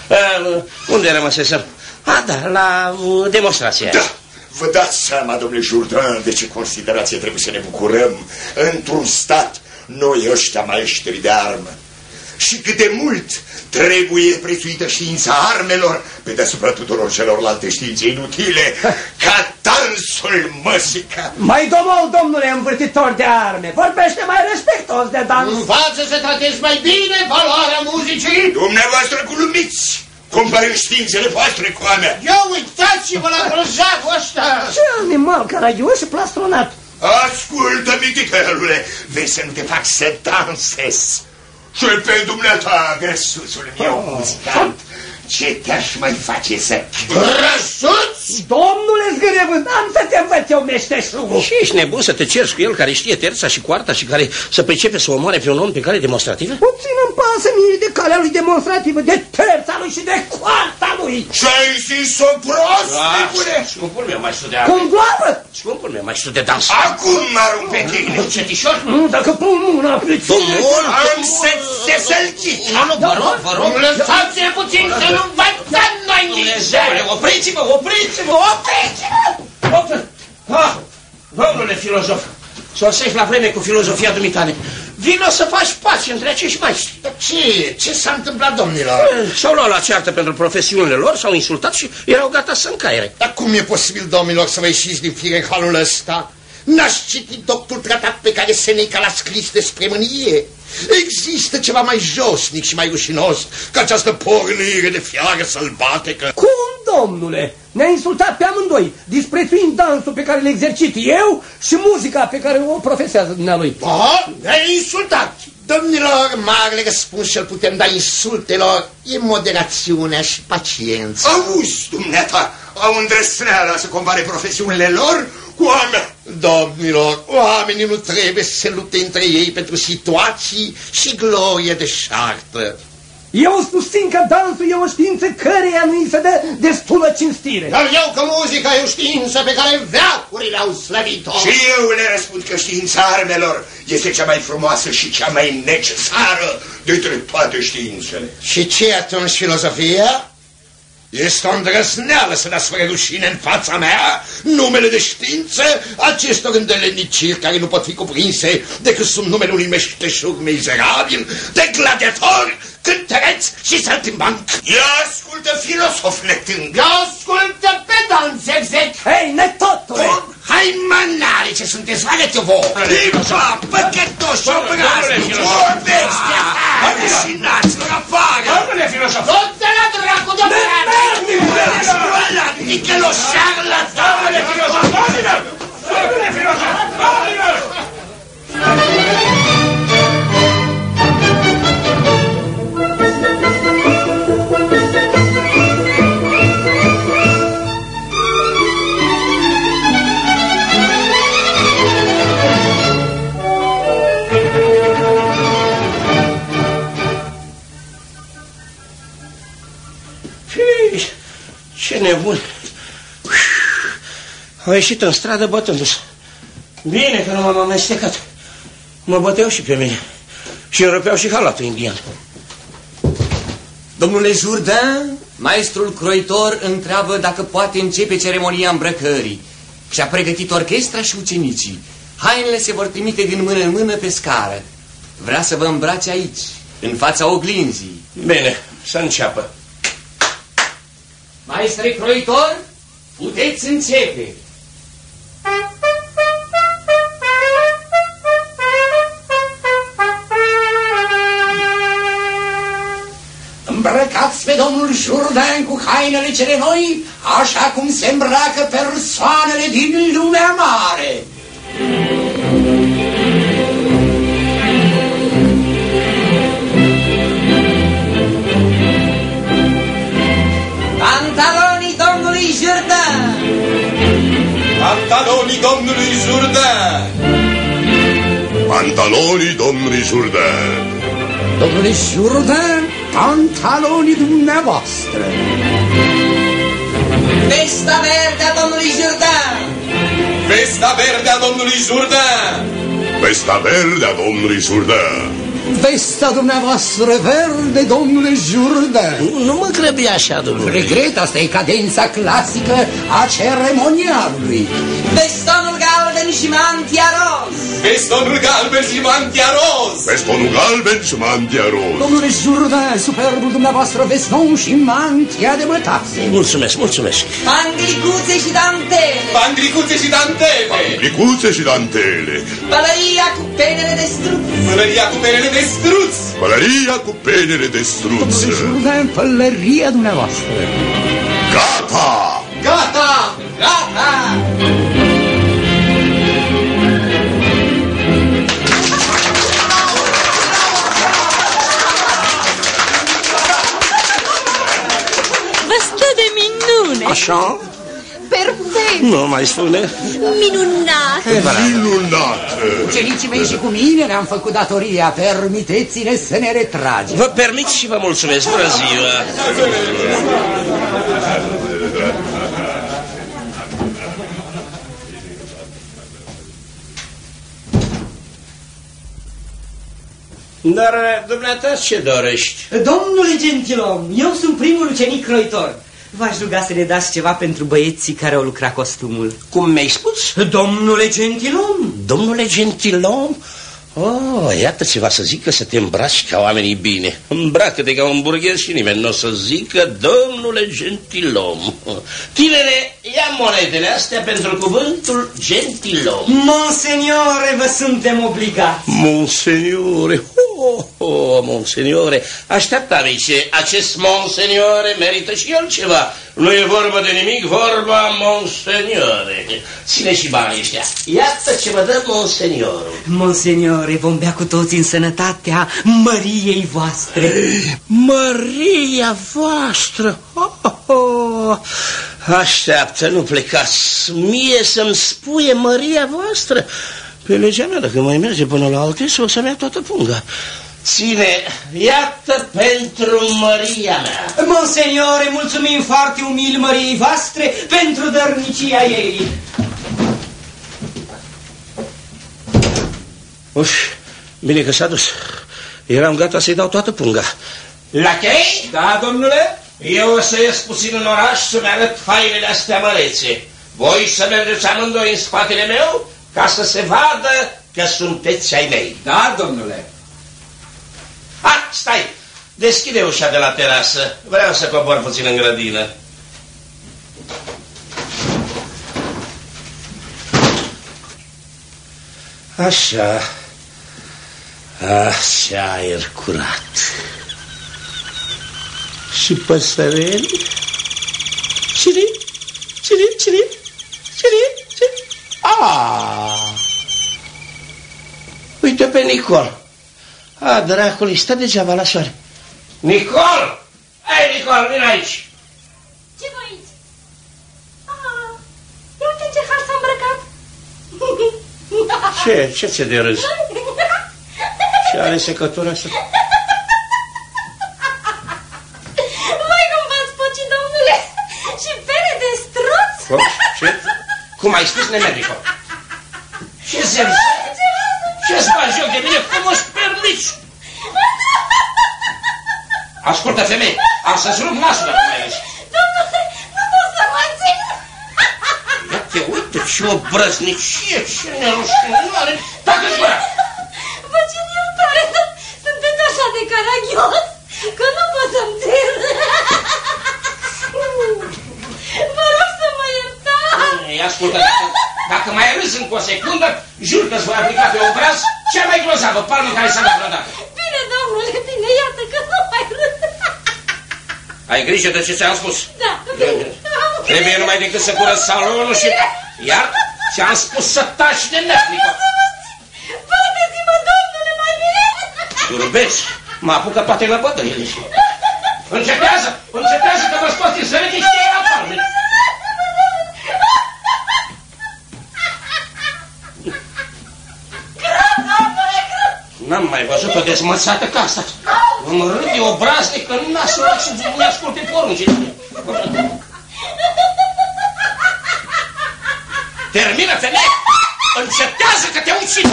Uh, unde rămăsesem? A, da, la uh, demonstrație. Da. Vă dați seama, domnule Jourdan, de ce considerație trebuie să ne bucurăm într-un stat, noi ăștia maestri de armă. Și cât de mult trebuie prețuită știința armelor pe deasupra tuturor celorlalte științe inutile, ca dansul măsica. Mai domol, domnule învârtitor de arme, vorbește mai respectos de dans. Învață să tratezi mai bine valoarea muzicii. Dumneavoastră glumiți, comparând științele voastre cu a mea. Eu uitați-vă la grozavul ăsta. Ce animal caragios și plastronat. Ascultă, miticălule, vei să nu te fac să dansezi. Și pe dumneata, grăsuțul meu muzicant, ce te-aș mai face să... Grăsuț? Domnule zgârevânt, am să te învăț eu meșteșugul. Și ești nebun să te ceri cu el care știe terța și coarta și care să pricepe să omoare pe un om pe cale demonstrativă? Puțin îmi pasă mie de calea lui demonstrativă, de terța lui și de coarta lui. Și ai zis-o prost, nebune? Scumpul meu, mai de Cum doară? Scumpul meu, mai de dans. Acum mă arunc pe tine. Încetișor? Nu, dacă pun mâna pe tine... Domnul, Am să te sălchi. Nu, nu, vă rog, vă rog. Lăsați-ne puțin să nu învățăm noi nici. Dumnezeule, opriți-vă, opriți-vă, opriți-vă! Opri- Ah, domnule filozof, sosești la vreme cu filozofia dumitale. Vino să faci pace între acești maestri. Ce? Ce s-a întâmplat, domnilor? S-au luat la ceartă pentru profesiunile lor, s-au insultat și erau gata să încaiere. Dar cum e posibil, domnilor, să vă ieșiți din fire în halul ăsta? N-ați citit doctul tratat pe care Seneca l-a scris despre mânie? Există ceva mai josnic și mai rușinos ca această pornire de fiară sălbatecă? Cum, domnule? Ne-a insultat pe amândoi, disprețuind dansul pe care îl exercit eu și muzica pe care o profesează dumnealui. Da, ne-a insultat. Domnilor, marele răspuns ce putem da insultelor e moderațiunea și paciența. Auzi, dumneata, au îndrăsneala să compare profesiunile lor cu a mea. Domnilor, oamenii nu trebuie să se lupte între ei pentru situații și glorie de șartă. Eu susțin că dansul e o știință căreia nu-i se dă destulă cinstire. Dar eu că muzica e o știință pe care veacurile au slăvit-o. Și eu le răspund că știința armelor este cea mai frumoasă și cea mai necesară dintre toate științele. Și ce atunci filozofia? Este o îndrăzneală să dați spre rușine în fața mea. Numele de știință acestor îndeleniciri care nu pot fi cuprinse decât sub numele unui meșteșug mizerabil, de gladiator, cântăreț și saltimbanc. Ia ascultă, filosof netâng! Ia ascultă, pedant zevzec! Hei, netotule! Oh, hai, manare, ce sunteți, arăți-o vouă! Limba, păcătoși, obrazi, vorbește, rușinați-vă afară! Domnule filosof! Du-te la dracu de Nicăloșar la Domnule filosof! Domnule filosof! Domnule! Ce nebun! Au ieșit în stradă bătându-se. Bine că nu m-am amestecat. Mă băteau și pe mine. Și îmi răpeau și halatul indian. Domnule Jourdain, maestrul croitor întreabă dacă poate începe ceremonia îmbrăcării și a pregătit orchestra și ucenicii. Hainele se vor trimite din mână în mână pe scară. Vrea să vă îmbrace aici, în fața oglinzii. Bine, să înceapă. Maestre croitor, puteți începe. Îmbrăcați pe domnul Jourdain cu hainele cele noi, așa cum se îmbracă persoanele din lumea mare. Pantalonii domnului Jourdain! Pantalonii domnului Jourdain! Domnule Jourdain, pantalonii dumneavoastră. Vesta verde a domnului Jourdain! Vesta verde a domnului Jourdain! Vesta verde a domnului Jourdain! Vesta dumneavoastră verde, domnule Jourdain. Nu, nu mă grăbi așa, domnule. Regret, asta e cadența clasică a ceremonialului. Vestonul galben și mantia roz! Vestonul galben și mantia roz! Vestonul galben și mantia roz! Domnule Jourdain, superbul dumneavoastră veston și mantia de mătase. Mulțumesc, mulțumesc. Panglicuțe și dantele! Panglicuțe și dantele! Panglicuțe și dantele! Pălăria cu penele de struț! Pălăria cu penele de struț! Pălăria cu penele de struț! Domnule Jourdain, pălăria dumneavoastră. Gata! Gata! Gata! Minune! Așa? Perfect! Nu mai spune. Minunat! Minunat! Ucenicii mei și cu mine ne-am făcut datoria. Permiteți-ne să ne retragem. Vă permit și vă mulțumesc. Bună ziua! Dar dumneata ce dorești? Domnule gentilom, eu sunt primul ucenic croitor. V-aș ruga să ne dați ceva pentru băieții care au lucrat costumul. Cum mi-ai spus? Domnule gentilom! Domnule gentilom? Oh, iată ceva să zică să te îmbraci ca oamenii bine. Îmbracă-te ca un burghez și nimeni nu o să zică, domnule gentilom. Tinere, ia monedele astea pentru cuvântul gentilom. Monseniore, vă suntem obligați. Monseniore, oh, oh, monseniore, așteaptă amice, acest monseniore merită și el ceva. Nu e vorba de nimic, vorba monseniore. Ține și banii ăștia. Iată ce vă dă monseniorul. Monseniore, vom bea cu toți în sănătatea Măriei voastre. Maria voastră! Oh, oh, oh. Așteaptă, nu plecați. Mie să-mi spuie Maria voastră. Pe legea mea, dacă mai merge până la alte, o să-mi ia toată punga. Ține, iată pentru Maria mea. Monseniore, mulțumim foarte umil Măriei voastre pentru dărnicia ei. Uf, bine că s-a dus. Eram gata să-i dau toată punga. La chei? Da, domnule? Eu o să ies puțin în oraș să-mi arăt hainele astea mărețe. Voi să mergeți amândoi în spatele meu ca să se vadă că sunteți ai mei. Da, domnule. Ah, stai! Deschide ușa de la terasă. Vreau să cobor puțin în grădină. Așa. Așa, aer curat. Și păsăreli? Cine? Cine? Cine? Cine? Cine? Ah! Uite pe Nicol. A, dracului, stă degeaba la soare. Nicol! Hai, Nicol, vin aici. Ce voiți? Ah, ia uite ce har s-a îmbrăcat. Ce? Ce ți de râs? Și are secătura asta? Mai cum v-ați pocit, domnule? Și pere de struț? Cum? Ce? Cum ai spus, nemerico? Ce se Ce-ți bagi joc de mine? Cum îți permiți? Ascultă, femeie, am să-ți rup nasul dacă mai ești. Domnule, nu pot să mă țin. Ia te uite ce obrăznicie, ce nerușinare. Tacă-ți gura! Vă cer iertare, dar sunteți așa de caragios că nu pot să-mi țin. Vă rog să mă iertați. Ei, ascultă, dacă, dacă mai râzi încă o secundă, jur că îți voi aplica pe obraz cea mai grozavă palmă care s-a dat vreodată. Bine, domnule, bine, iată că nu mai râd. Ai grijă de ce ți-am spus. Da, bine. Trebuie numai decât să curăț salonul și... Iar ți-am spus să taci de netnică. Bateți-mă, domnule, mai bine. Turbeți, mă apucă toate lăpătăile. Încetează, încetează că vă scoți din sărăche și te la palme. N-am mai văzut o dezmățată ca asta. Îmi râde obraznic că nasul ăla și nu asculte poruncile. Termină, femeie! Încetează că te ucid!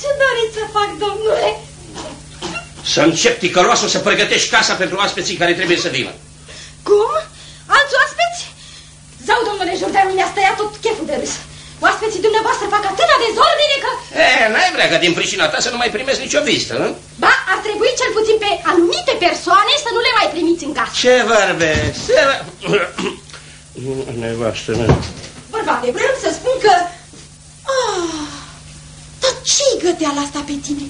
Ce doriți să fac, domnule? Să încep ticăloasul să pregătești casa pentru oaspeții care trebuie să vină. Cum? Alți oaspeți? Zau, domnule Jordan, mi-a stăiat tot cheful de râs. Oaspeții dumneavoastră fac atâta dezordine că... E, n-ai vrea ca din pricina ta să nu mai primezi nicio vizită, nu? Ba, ar trebui cel puțin pe anumite persoane să nu le mai primiți în casă. Ce vorbe? Se... Nevastă mea. Bărbate, vreau să spun că... Ah, dar ce-i găteala asta pe tine?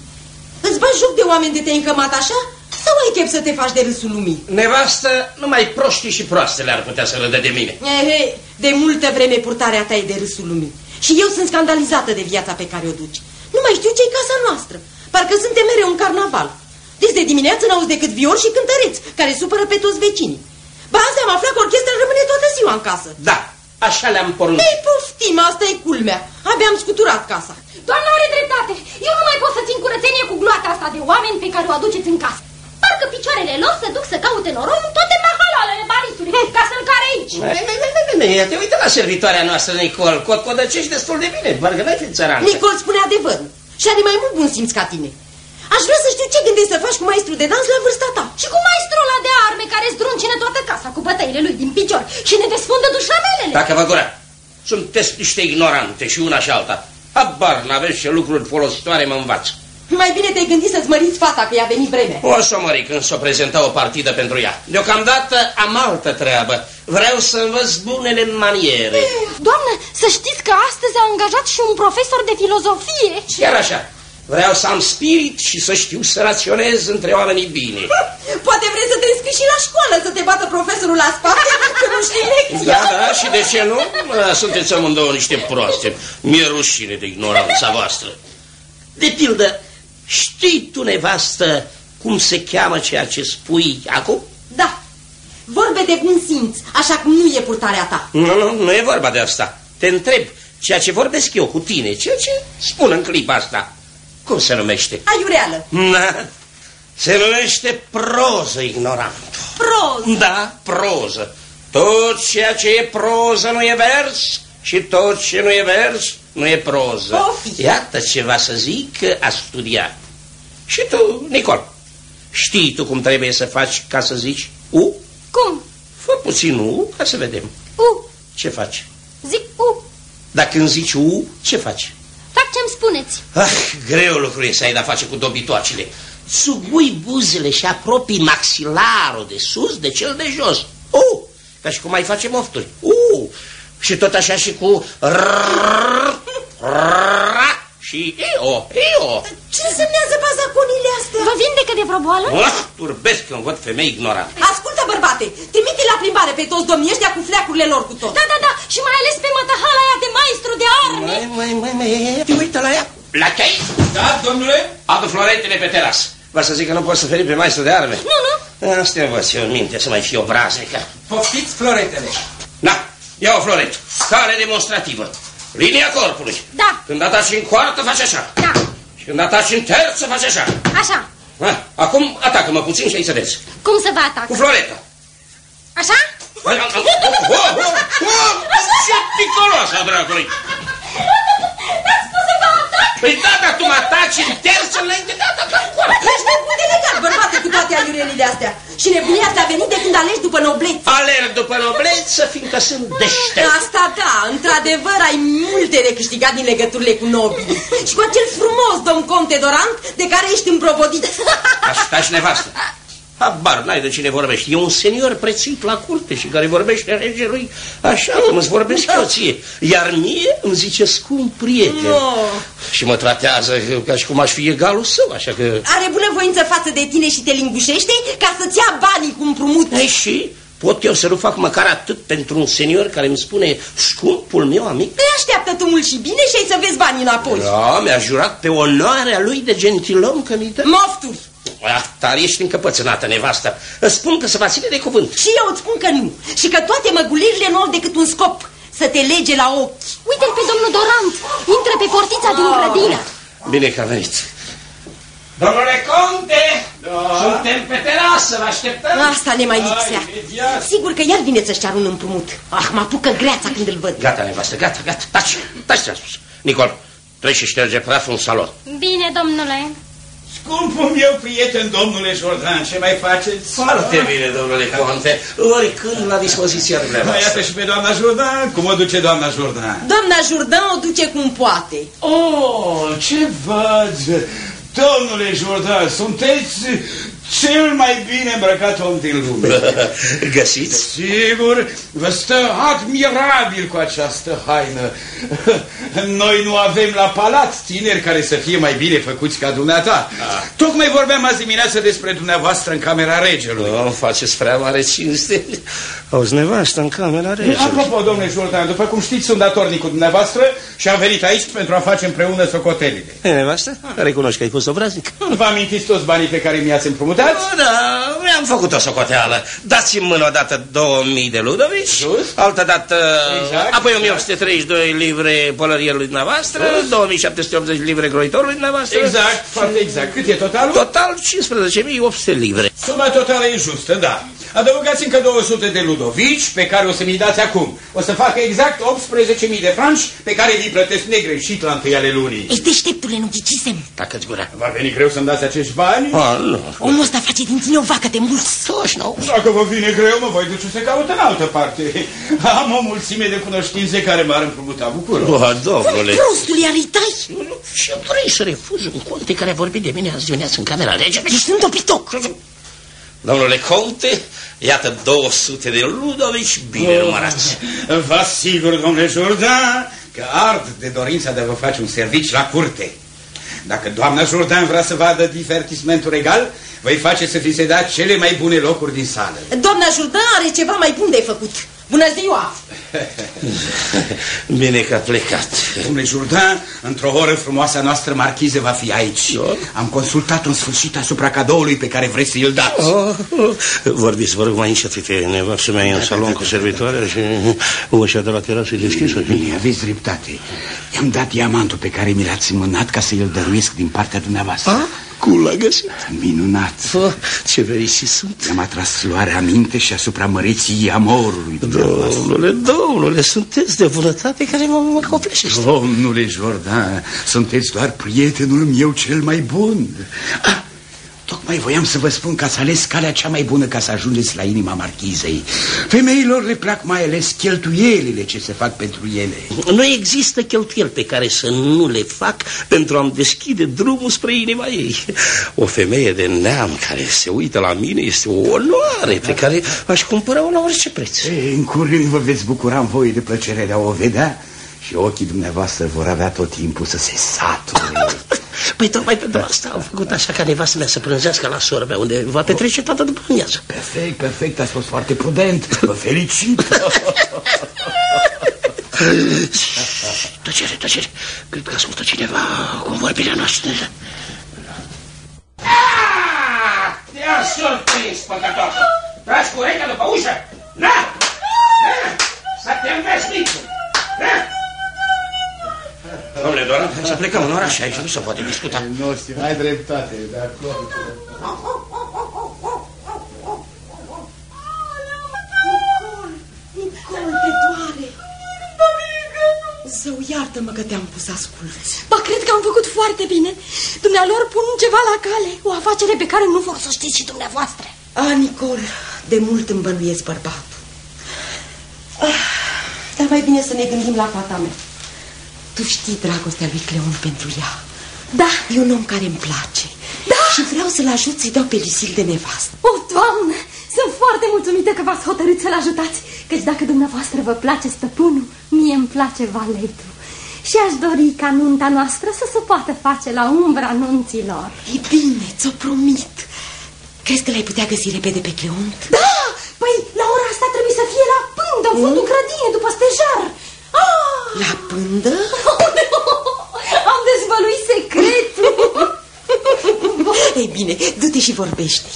Îți bagi joc de oameni de te-ai încămat așa? Sau ai chef să te faci de râsul lumii? Nevastă, numai proștii și proastele ar putea să râdă de mine. Ehe, de multă vreme purtarea ta e de râsul lumii. Și eu sunt scandalizată de viața pe care o duci. Nu mai știu ce-i casa noastră. Parcă suntem mereu un carnaval. Deci de dimineață n-auzi decât viol și cântăreți, care supără pe toți vecinii. Ba, azi am aflat că orchestra rămâne toată ziua în casă. Da, așa le-am poruncit. Ei, poftim, asta e culmea. Abia am scuturat casa. Doamna are dreptate. Eu nu mai pot să țin curățenie cu gloata asta de oameni pe care o aduceți în casă. Parcă picioarele lor se duc să caute noroc în toate mahalalele barisului ca să-l care aici. Te uite la servitoarea noastră, Nicol. Cotcodăcești destul de bine, parcă n-ai fi țărancă. Nicol spune adevărul și are mai mult bun simț ca tine. Aș vrea să știu ce gândești să faci cu maestru de dans la vârsta ta. Și cu maestrul ăla de arme care zdruncină toată casa cu bătăile lui din picior și ne desfundă dușamelele. Dacă vă gura. Sunteți niște ignorante și una și alta. Habar n-aveți ce lucruri folositoare mă învață. Mai bine te-ai gândit să-ți măriți fata, că i-a venit vremea. O să mări când s-o prezenta o partidă pentru ea. Deocamdată am altă treabă. Vreau să învăț bunele maniere. Doamnă, să știți că astăzi a angajat și un profesor de filozofie. Chiar așa. Vreau să am spirit și să știu să raționez între oamenii bine. Poate vrei să te înscrii și la școală, să te bată profesorul la spate, că nu știi lecția. Da, da, și de ce nu? Mă, Sunteți amândouă niște proaste. Mi-e rușine de ignoranța voastră. De pildă, știi tu, nevastă, cum se cheamă ceea ce spui acum? Da, vorbe de bun simț, așa cum nu e purtarea ta. Nu, nu, nu e vorba de asta. Te întreb, ceea ce vorbesc eu cu tine, ceea ce spun în clipa asta, cum se numește? Aiureală. Na, se numește proză, ignorant. Proză. Da, proză. Tot ceea ce e proză nu e vers și tot ce nu e vers nu e proză. Pofi. Iată ceva să zic a studiat. Și tu, Nicol, știi tu cum trebuie să faci ca să zici U? Cum? Fă puțin U ca să vedem. U. Ce faci? Zic U. Dacă când zici U, ce faci? Fac ce-mi spuneți. Ah, greu lucru e să ai de-a face cu dobitoacele. Sugui buzele și apropii maxilarul de sus de cel de jos. U, ca și cum ai face mofturi. U, și tot așa și cu r, r, și eo, eo. Ce semnează bazaconile astea? Vă vindecă de vreo boală? Oh, turbesc când văd femei ignorante. Ascultă, bărbate, trimite la plimbare pe toți domnii ăștia cu fleacurile lor cu tot. Da, da, da, și mai ales pe mătăhala aia de maestru de arme. Mai, mai, mai, mai, te uită la ea. La chei? Da, domnule? Adu floretele pe teras. Va să zic că nu poți să feri pe maestru de arme. Nu, nu. Asta învăț eu în minte, să mai fie obraznică. Poftiți floretele. Da, ia o floretă. Care demonstrativă. Linia corpului. Da. Când ataci în coartă, faci așa. Da. Și când ataci în terță, faci așa. Așa. Ha? Acum atacă-mă puțin și ai să vezi. Cum să vă atac? Cu floreta. Așa? Oh, oh, oh, oh, ce picoloasa, dragului! Dați cum să vă atac? Păi da, dar tu mă ataci în terță înainte de a ataca în coartă. Ești nebun de legat, bărbate, cu toate aiurelile astea. Și nebunia ți-a venit de când alegi după noblețe. Alerg după nobleță, fiindcă sunt deștept. Asta da, într-adevăr ai multe de câștigat din legăturile cu nobili. Și cu acel frumos domn conte Dorant de care ești împrovodit. Asta și nevastă. Habar, n-ai de cine vorbești. E un senior prețit la curte și care vorbește regelui așa cum îți vorbesc eu ție. Iar mie îmi zice scump prieten. No. Și mă tratează ca și cum aș fi egalul său, așa că... Are bunăvoință față de tine și te lingușește ca să-ți ia banii cu împrumut. Ei și pot eu să nu fac măcar atât pentru un senior care îmi spune scumpul meu amic? Te așteaptă tu mult și bine și ai să vezi banii înapoi. Da, mi-a jurat pe onoarea lui de gentilom că mi dă... Mofturi. Ah, Dar ești încăpățânată, nevastă. Îți spun că se va ține de cuvânt. Și eu îți spun că nu. Și că toate măgulirile nu au decât un scop. Să te lege la ochi. Uite-l pe domnul Dorant. Intră pe portița din grădină. Bine că a venit. Domnule Conte, suntem pe terasă, vă așteptăm. Asta ne mai lipsea. Sigur că iar vine să-și ceară un împrumut. Ah, mă apucă greața când îl văd. Gata, nevastă, gata, gata. Taci, taci, ți-am spus. Nicol, treci și șterge praful în salon. Bine, domnule. Scumpul meu prieten, domnule Jordan, ce mai faceți? Foarte bine, domnule Conte. Oricând la dispoziția Mai dumneavoastră. iată și pe doamna Jordan. Cum o duce doamna Jordan? Doamna Jourdan o duce cum poate. Oh, ce văd! Domnule Jordan, sunteți cel mai bine îmbrăcat om din lume. Găsiți? Sigur, vă stă admirabil cu această haină. Noi nu avem la palat tineri care să fie mai bine făcuți ca dumneata. Tocmai vorbeam azi dimineață despre dumneavoastră în camera regelui. Nu, faceți prea mare cinste. Auzi, nevastă, în camera regelui. Apropo, domnule Jordan, după cum știți, sunt datornic cu dumneavoastră și am venit aici pentru a face împreună socotelile. E, nevastă? Recunoști că ai fost obraznic? Vă amintiți toți banii pe care mi-ați împrumutat? Da, mi-am făcut o socoteală. Dați-mi mână odată 2000 de ludovici, altă dată, Exact, apoi exact. 1832 livre pălărierului dumneavoastră, 2780 livre croitorului dumneavoastră. Exact, foarte exact. Cât e totalul? Total 15.800 livre. Suma totală e justă, da. Adăugați încă 200 de ludovici pe care o să mi dați acum. O să facă exact 18.000 de franci pe care vi plătesc negreșit la întâi ale lunii. Ești deșteptule, nu ghicisem. Tacă-ți gura. Va veni greu să-mi dați acești bani? A, nu. Omul ăsta face din tine o vacă de mulți. Toși, nu? Dacă vă vine greu, mă voi duce să caut în altă parte. Am o mulțime de cunoștințe care m-ar împrumuta bucuros. Bă, domnule. Prostul, iar îi tai. Și eu vrei să refuz un conte care a vorbit de mine azi dimineață în camera regelui? Ești un topitoc. Domnule conte, iată 200 de ludovici bine numărați. Vă asigur, domnule Jourdan, că ard de dorința de a vă face un servici la curte. Dacă doamna Jourdan vrea să vadă divertismentul regal, voi face să fi se dat cele mai bune locuri din sală. Doamna Jourdan are ceva mai bun de făcut. Bună ziua! Bine că a plecat. Domnule Jourdan, într-o oră frumoasa noastră marchiză va fi aici. Am consultat în sfârșit asupra cadoului pe care vreți să îl dați. Oh, oh. Vorbiți, vă rog, mai încet, că nevastă mea e în salon cu servitoarea și ușa de la terasă e deschisă. Bine, aveți dreptate. I-am dat diamantul pe care mi l-ați mânat ca să îl dăruiesc din partea dumneavoastră. A? Cum l-a găsit? Minunat. Oh, ce fericit sunt. Mi-am atras luarea minte și asupra măreției amorului dumneavoastră. Domnule, domnule, sunteți de bunătate care mă, mă copleșește. Domnule Jordan, sunteți doar prietenul meu cel mai bun. Ah, Tocmai voiam să vă spun că ați ales calea cea mai bună ca să ajungeți la inima marchizei. Femeilor le plac mai ales cheltuielile ce se fac pentru ele. Nu există cheltuieli pe care să nu le fac pentru a-mi deschide drumul spre inima ei. O femeie de neam care se uită la mine este o onoare pe care aș cumpăra-o la orice preț. Ei, în curând vă veți bucura în voi de plăcerea de a o vedea și ochii dumneavoastră vor avea tot timpul să se sature. Păi tocmai pentru asta am făcut așa ca nevastă mea să prânzească la sora mea, unde va petrece toată după amiază. Perfect, perfect, ați fost foarte prudent. Vă felicit. tăcere, tăcere. Cred că ascultă cineva convorbirea noastră. Te-a surprins, păcătoasă! Tragi cu urechea după ușă! Na! Na! Să te înveți nici! Na! Domnule Doran, să plecăm în oraș, aici nu se poate discuta. Nu știu, ai dreptate, de acord. Nicol, te doare. Zău, iartă-mă că te-am pus asculți. Ba, cred că am făcut foarte bine. Dumnealor pun ceva la cale, o afacere pe care nu vor să o știți și dumneavoastră. Ah, Nicol, de mult îmi bănuiesc bărbatul. Ah, dar mai bine să ne gândim la fata mea. Tu știi dragostea lui Cleon pentru ea. Da. E un om care îmi place. Da. Și vreau să-l ajut să-i dau pe Lisil de nevastă. O, Doamne, sunt foarte mulțumită că v-ați hotărât să-l ajutați. Căci dacă dumneavoastră vă place stăpânul, mie îmi place valetul. Și aș dori ca nunta noastră să se poată face la umbra nunților. E bine, ți-o promit. Crezi că l-ai putea găsi repede pe Cleon? Da! Păi la ora asta trebuie să fie la pândă, în fundul grădinii, după stejar. Ah! La pândă? Am dezvăluit secretul. Ei bine, du-te și vorbește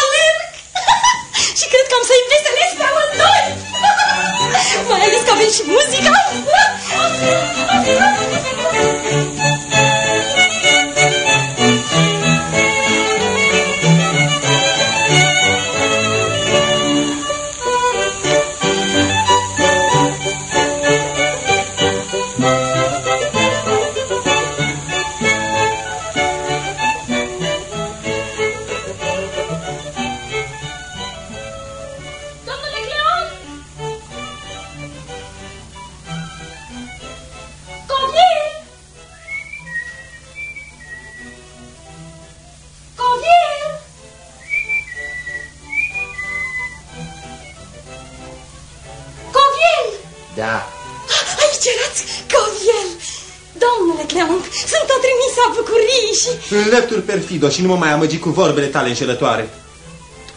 Alerg! și cred că am să-i înveselesc pe amândoi. Mai ales că avem și muzica. Bucuriei și... Înlături perfido și nu mă mai amăgi cu vorbele tale înșelătoare.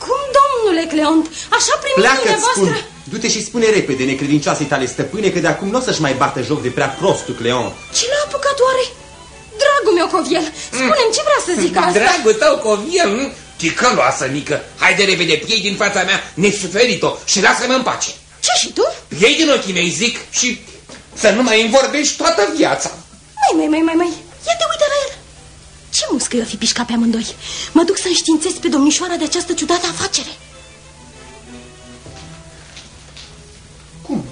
Cum, domnule Cleon, așa primiți Pleacă-ți, dumneavoastră... spun. Du-te și spune repede necredincioasei tale stăpâne că de acum nu o să-și mai bată joc de prea prostul Cleon. Ce l-a apucat oare? Dragul meu, Coviel, spune-mi ce vrea să zic asta. Dragul tău, Coviel, nu? Ticăloasă mică, haide repede, piei din fața mea nesuferit-o și lasă-mă în pace. Ce și tu? Piei din ochii mei, zic, și să nu mai învorbești toată viața. Mai, mai, mai, mai, mai. Ia te uită la el. Ce muscă o fi pișcat pe amândoi? Mă duc să înștiințez pe domnișoara de această ciudată afacere. Cum?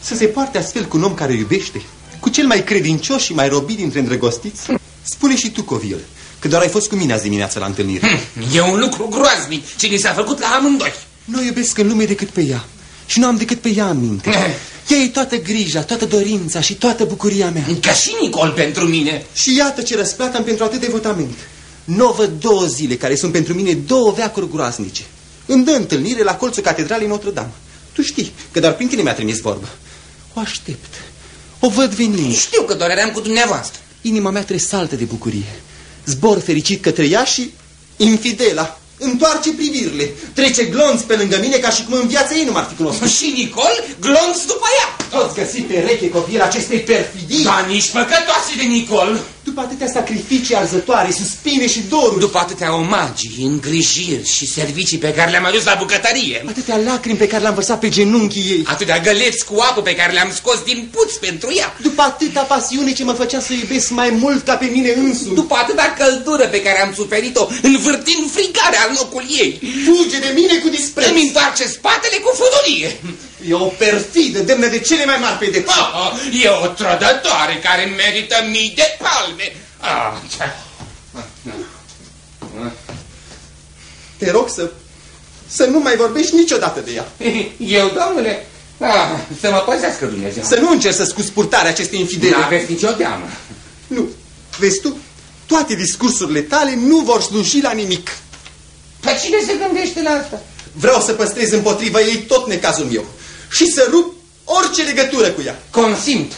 Să se poarte astfel cu un om care iubește? Cu cel mai credincios și mai robit dintre îndrăgostiți? Spune și tu, Covil, Că doar ai fost cu mine azi dimineață la întâlnire. Hm, e un lucru groaznic ce ni s-a făcut la amândoi. Nu o iubesc în lume decât pe ea. Și nu am decât pe ea în minte. Ea e toată grija, toată dorința și toată bucuria mea. Ca și Nicol pentru mine. Și iată ce răsplată am pentru atât devotament. Novă două zile care sunt pentru mine două veacuri groaznice. Îmi dă întâlnire la colțul catedralei Notre-Dame. Tu știi că doar prin tine mi-a trimis vorbă. O aștept. O văd venind. Știu că doream cu dumneavoastră. Inima mea tresaltă de bucurie. Zbor fericit către ea și infidela. Întoarce privirile. Trece glonț pe lângă mine ca și cum în viața ei nu m-ar fi cunoscut. Și Nicol, glonț după ea. Toți găsit pereche copiii acestei perfidii. Da, nici păcătoase de Nicol. După atâtea sacrificii arzătoare, suspine și doruri. După atâtea omagii, îngrijiri și servicii pe care le-am adus la bucătărie. Atâtea lacrimi pe care le-am vărsat pe genunchii ei. Atâtea găleți cu apă pe care le-am scos din puț pentru ea. După atâta pasiune ce mă făcea să iubesc mai mult ca pe mine însumi. După atâta căldură pe care am suferit-o, învârtind fricarea în locul ei. Fuge de mine cu dispreț. Îmi întoarce spatele cu fudorie. E o perfidă, demnă de cele mai mari pedepsi. E o trădătoare care merită mii de palme. Ah, Te rog să, să nu mai vorbești niciodată de ea. Eu, domnule, ah, să mă păzească Dumnezeu. Să nu încerci să scuzi purtarea acestei infidele. N-aveți nicio teamă. Nu. Vezi tu, toate discursurile tale nu vor sluji la nimic. Dar cine se gândește la asta? Vreau să păstrez împotriva ei tot necazul meu și să rup orice legătură cu ea. Consimt.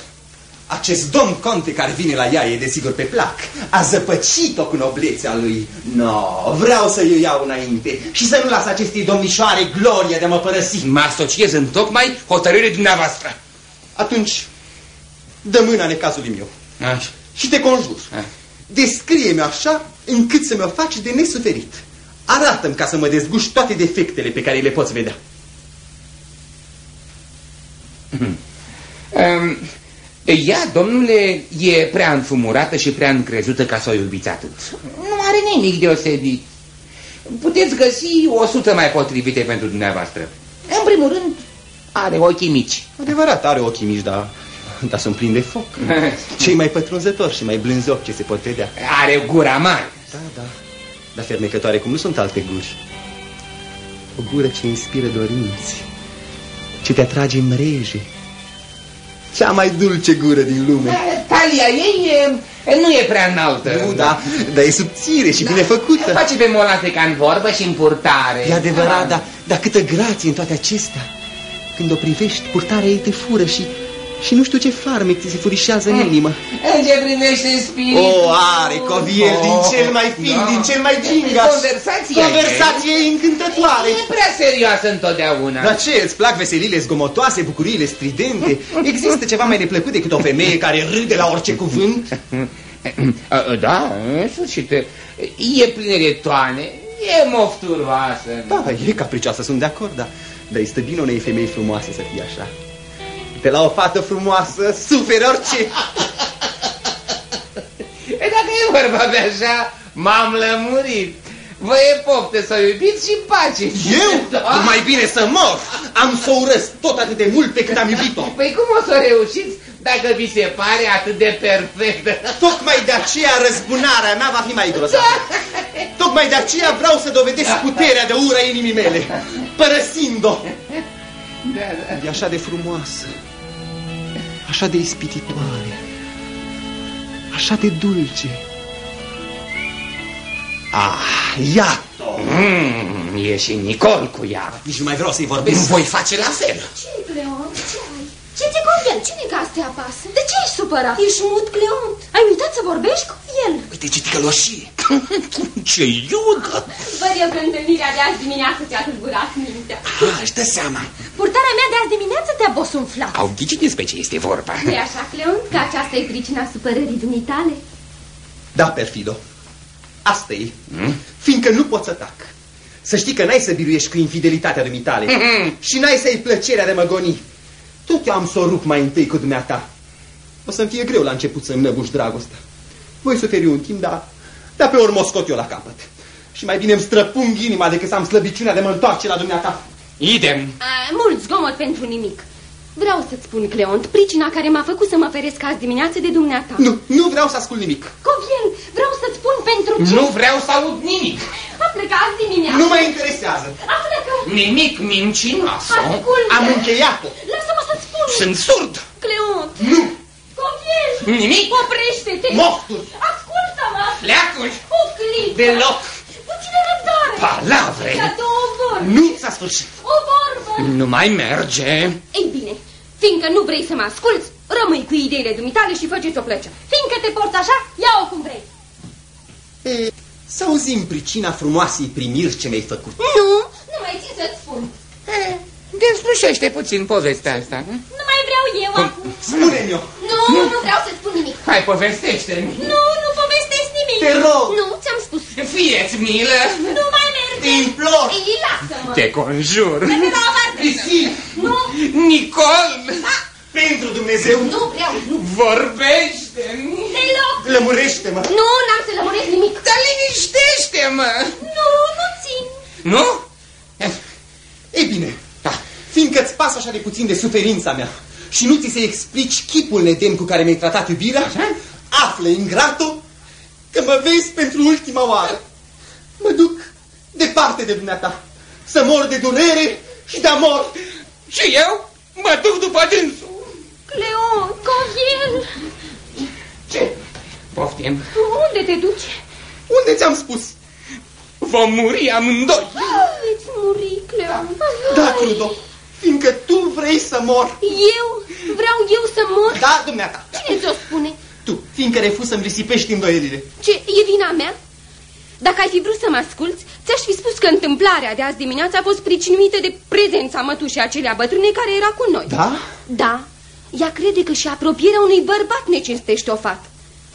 Acest domn conte care vine la ea e desigur pe plac. A zăpăcit-o cu noblețea lui. No, vreau să eu iau înainte și să nu las acestei domnișoare gloria de a mă părăsi. Mă asociez în tocmai hotărâre dumneavoastră. Atunci, dă mâna necazului meu. Așa. Și te conjur. Descrie-mi așa încât să mi-o faci de nesuferit. Arată-mi ca să mă dezguși toate defectele pe care le poți vedea. Um, ea, domnule, e prea înfumurată și prea încrezută ca să o iubiți atât. Nu are nimic deosebit. Puteți găsi o sută mai potrivite pentru dumneavoastră. În primul rând, are ochii mici. Adevărat, are ochii mici, dar, dar sunt plini de foc. Cei mai pătrunzători și mai blânzi ochi ce se pot vedea. Are gura mare. Da, da. Dar fermecătoare cum nu sunt alte guri. O gură ce inspiră dorinți, ce te atrage în mreje. Cea mai dulce gură din lume. Talia ei e, nu e prea înaltă. Nu, da, dar e subțire și bine făcută. Face pe molate ca în vorbă și în purtare. E adevărat, dar, dar câtă grație în toate acestea. Când o privești, purtarea ei te fură și, și nu știu ce farmec ți se furișează în inimă. În ce privește spiritul... O, are coviel oh, din cel mai fin, da. din cel mai gingaș. Conversația Conversația e încântătoare. E prea serioasă întotdeauna. Dar ce, îți plac veselile zgomotoase, bucuriile stridente? Există ceva mai neplăcut decât o femeie care râde la orice cuvânt? Da, în sfârșit, e plină de toane, e mofturoasă. Da, e capricioasă, sunt de acord, dar, dar este bine unei femei frumoase să fie așa. De la o fată frumoasă suferi orice. E dacă e vorba de așa, m-am lămurit. Vă e poftă să iubiți și pace. Eu? Da. Mai bine să mor. Am să o urăsc tot atât de mult pe cât am iubit-o. Păi cum o să reușiți dacă vi se pare atât de perfectă? Tocmai de aceea răzbunarea mea va fi mai grozavă. Tocmai de aceea vreau să dovedesc puterea de ura inimii mele, părăsind-o. Da, da. E așa de frumoasă, așa de ispititoare, așa de dulce. Ah, iată! Mm, e și Nicol cu ea. Nici nu mai vreau să-i vorbesc. Voi face la fel. ce Cleon? Ce ai? Ce ți-e convient? Cine ca te apasă? De ce ești supărat? Ești mut, Cleon. Ai uitat să vorbești cu el. Uite ce ticăloșie. ce iudă! Văd eu că întâlnirea de azi dimineață ți-a tulburat mintea. Ah, își dă seama. Purtarea mea de azi dimineață te-a bosunflat. Au ghicit despre ce este vorba. nu e așa, Cleon, că aceasta e pricina supărării dumitale? Da, perfido. Asta e. Hmm? Fiindcă nu pot să tac. Să știi că n-ai să biruiești cu infidelitatea dumitale și n-ai să ai plăcerea de mă goni. Tot eu am să o rup mai întâi cu dumneata. O să-mi fie greu la început să-mi năbuși dragostea. Voi suferi un timp, dar, dar pe urmă o scot eu la capăt. Și mai bine îmi străpung inima decât să am slăbiciunea de mă întoarce la dumneata. Idem. A, mult zgomot pentru nimic. Vreau să-ți spun, Cleont, pricina care m-a făcut să mă feresc azi dimineață de dumneata. Nu, nu vreau să ascult nimic. Coviel, vreau să-ți spun Pentru ce? Nu vreau să aud nimic. A plecat dimineața. Nu mă interesează. A plecat. Nimic mincinoasă. Ascultă. Am încheiat-o. Lasă-mă să-ți spun. Sunt surd. Cleont. Nu. Cochil. Nimic. Oprește-te. Moftul. Ascultă-mă. Pleacuri. O clipă. Deloc. Puțină răbdare. Palavre. La două vorbe. Nu s-a sfârșit. O vorbă. Nu mai merge. Ei bine, fiindcă nu vrei să mă asculți, rămâi cu ideile dumitale și faceți o plăcea. Fiindcă te porți așa, ia-o cum vrei. E, să auzim pricina frumoasei primiri ce mi-ai făcut. Nu, nu mai țin să-ți spun. Deslușește puțin povestea asta. nu? Nu mai vreau eu acum. Spune-mi o. Nu, nu vreau să-ți spun nimic. Hai, povestește-mi. Nu, nu povestesc nimic. Te rog. Nu, ți-am spus. Fie-ți milă. Nu mai merge. Te implor. Ei, lasă-mă. Te conjur. Merge la o parte. Nu, Nicol. Pentru Dumnezeu. nu vreau. Nu. Vorbește-mi. Deloc. Lămurește-mă. Nu, n-am să lămuresc nimic. Dar liniștește-mă. Nu, nu țin. Nu? Ei bine, da. fiindcă-ți pasă așa de puțin de suferința mea și nu ți se explici chipul nedemn cu care mi-ai tratat iubirea, așa? află, ingrato, că mă vezi pentru ultima oară. Mă duc departe de dumneata, să mor de durere și de amor. Și eu mă duc după dânsul. Cleon, Coviel, Ce? Poftim. unde te duci? Unde ți-am spus? Vom muri amândoi. Veți muri, Cleon. Da, Crudo, fiindcă tu vrei să mor. Eu? Vreau eu să mor? Da, dumneata. Cine ți-o spune? Tu, fiindcă refuzi să-mi risipești îndoielile. Ce, e vina mea? Dacă ai fi vrut să mă asculți, ți-aș fi spus că întâmplarea de azi dimineață a fost pricinuită de prezența mătușei acelea bătrâne care era cu noi. Da? Da. Ea crede că și apropierea unui bărbat ne cinstește o fată.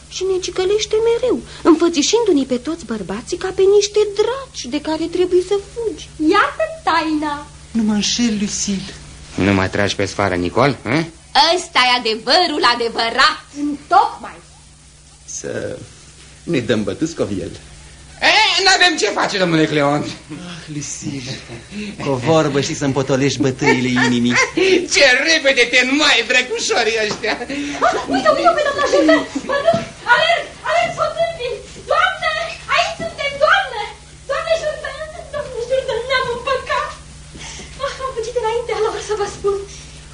Și ne cicălește mereu, înfățișându-ne pe toți bărbații ca pe niște draci de care trebuie să fugi. Iată taina. Nu mă înșel, Lucille. Nu mă tragi pe sfară, Nicol? Hă? ăsta e adevărul adevărat. Tocmai. Să ne dăm bătuți cu el. E, n-avem ce face, domnule Cleon. Ah, Lucille, cu o vorbă și să împotolești bătăile inimii. Ce repede te înmai, drăgușorii ăștia. Ah, uite, uite, uite, doamna Șertă! Mă duc! Alerg! Alerg să o tâmpin! Doamnă! Aici suntem, doamnă! Doamne Șertă! Doamne Șertă, n-am împăcat! Ah, am fugit înaintea lor să vă spun.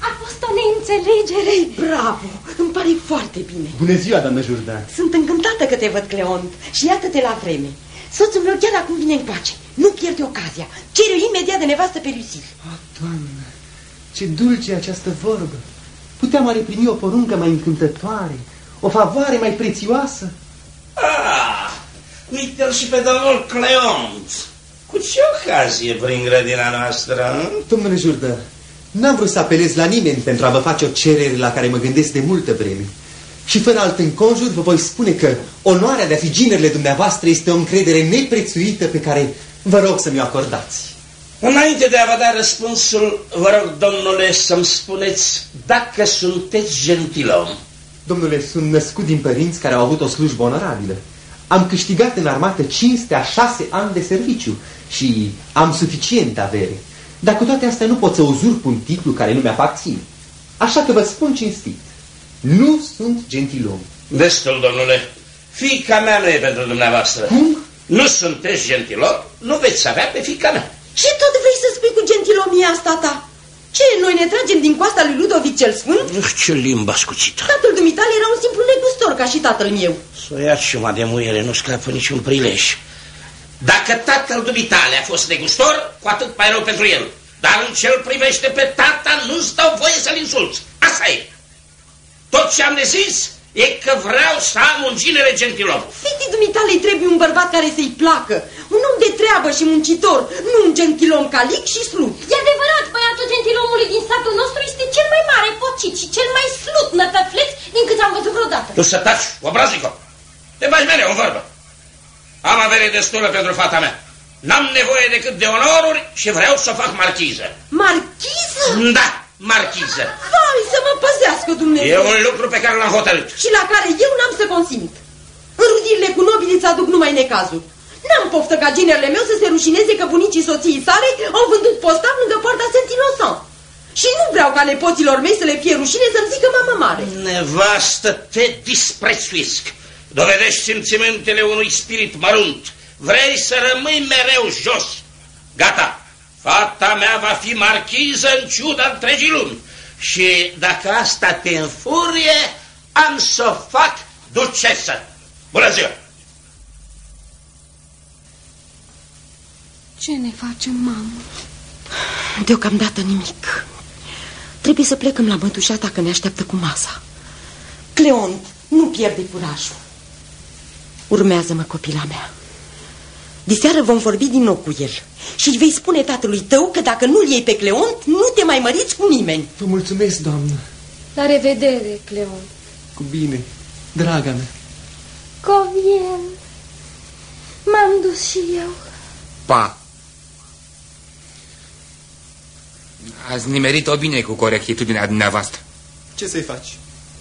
A fost o neînțelegere. Bravo! Îmi pare foarte bine. Bună ziua, doamnă Jourdan. Sunt încântată că te văd, Cleont. Și iată-te la vreme. Soțul meu chiar acum vine încoace. Nu pierde ocazia. Cere imediat de nevastă pe Lucille. Ah, doamnă, ce dulce e această vorbă. Puteam oare primi o poruncă mai încântătoare, o favoare mai prețioasă? Ah, uite-l și pe domnul Cleont. Cu ce ocazie prin grădina noastră? hă? Domnule Jourdan, n-am vrut să apelez la nimeni pentru a vă face o cerere la care mă gândesc de multă vreme. Și fără alt înconjur vă voi spune că onoarea de a fi ginerile dumneavoastră este o încredere neprețuită pe care vă rog să mi-o acordați. Înainte de a vă da răspunsul, vă rog, domnule, să-mi spuneți dacă sunteți gentilom. Domnule, sunt născut din părinți care au avut o slujbă onorabilă. Am câștigat în armată cinstea șase ani de serviciu și am suficient avere. Dar cu toate astea nu pot să uzurp un titlu care nu mi-aparține. Așa că vă spun cinstit, nu sunt gentilom. Destul, domnule. Fica mea nu e pentru dumneavoastră. Cum? Nu sunteți gentilom, nu veți avea pe fica mea. Și tot vrei să spui cu gentilomia asta ta? Ce, noi ne tragem din coasta lui Ludovic cel Sfânt? Ce limba scuțită. Tatăl dumitale era un simplu negustor, ca și tatăl meu. Să o ia ciuma de muiere, nu scapă niciun prilej. Dacă tatăl dumitale a fost negustor, cu atât mai rău pentru el. Dar în ce îl privește pe tata, nu-ți dau voie să-l insulți. Asta e. Tot ce am de zis e că vreau să am un ginere gentilom. Fitii dumitale îi trebuie un bărbat care să-i placă. Un om de treabă și muncitor, nu un gentilom calic și slut. E adevărat, băiatul gentilomului din satul nostru este cel mai mare pocit și cel mai slut nătăfleț din cât am văzut vreodată. Tu să taci, obrazico. Te bagi mereu în vorbă. Am avere destulă pentru fata mea. N-am nevoie decât de onoruri și vreau să o fac marchiză. Marchiză? Da, marchiză. Vai, să mă păzească Dumnezeu. E un lucru pe care l-am hotărât. Și la care eu n-am să consimit. Înrudirile cu nobilii îți aduc numai necazuri. N-am poftă ca ginerele meu să se rușineze că bunicii soției sale au vândut postav lângă poarta Saint-Innocent. Și nu vreau ca nepoților mei să le fie rușine să-mi zică mamă mare. Nevastă, te disprețuiesc. Dovedești simțimentele unui spirit mărunt. Vrei să rămâi mereu jos. Gata. Fata mea va fi marchiză în ciuda întregii lumi. Și dacă asta te înfurie, am să o fac ducesă. Bună ziua! Ce ne facem, mamă? Deocamdată nimic. Trebuie să plecăm la mătușata că ne așteaptă cu masa. Cleont, nu pierde curajul. Urmează-mă, copila mea. Diseară vom vorbi din nou cu el și vei spune tatălui tău că dacă nu-l iei pe Cleont, nu te mai măriți cu nimeni. Vă mulțumesc, doamnă. La revedere, Cleont. Cu bine, draga mea. Covien. M-am dus și eu. Pa! Ați nimerit-o bine cu corectitudinea dumneavoastră. Ce să-i faci?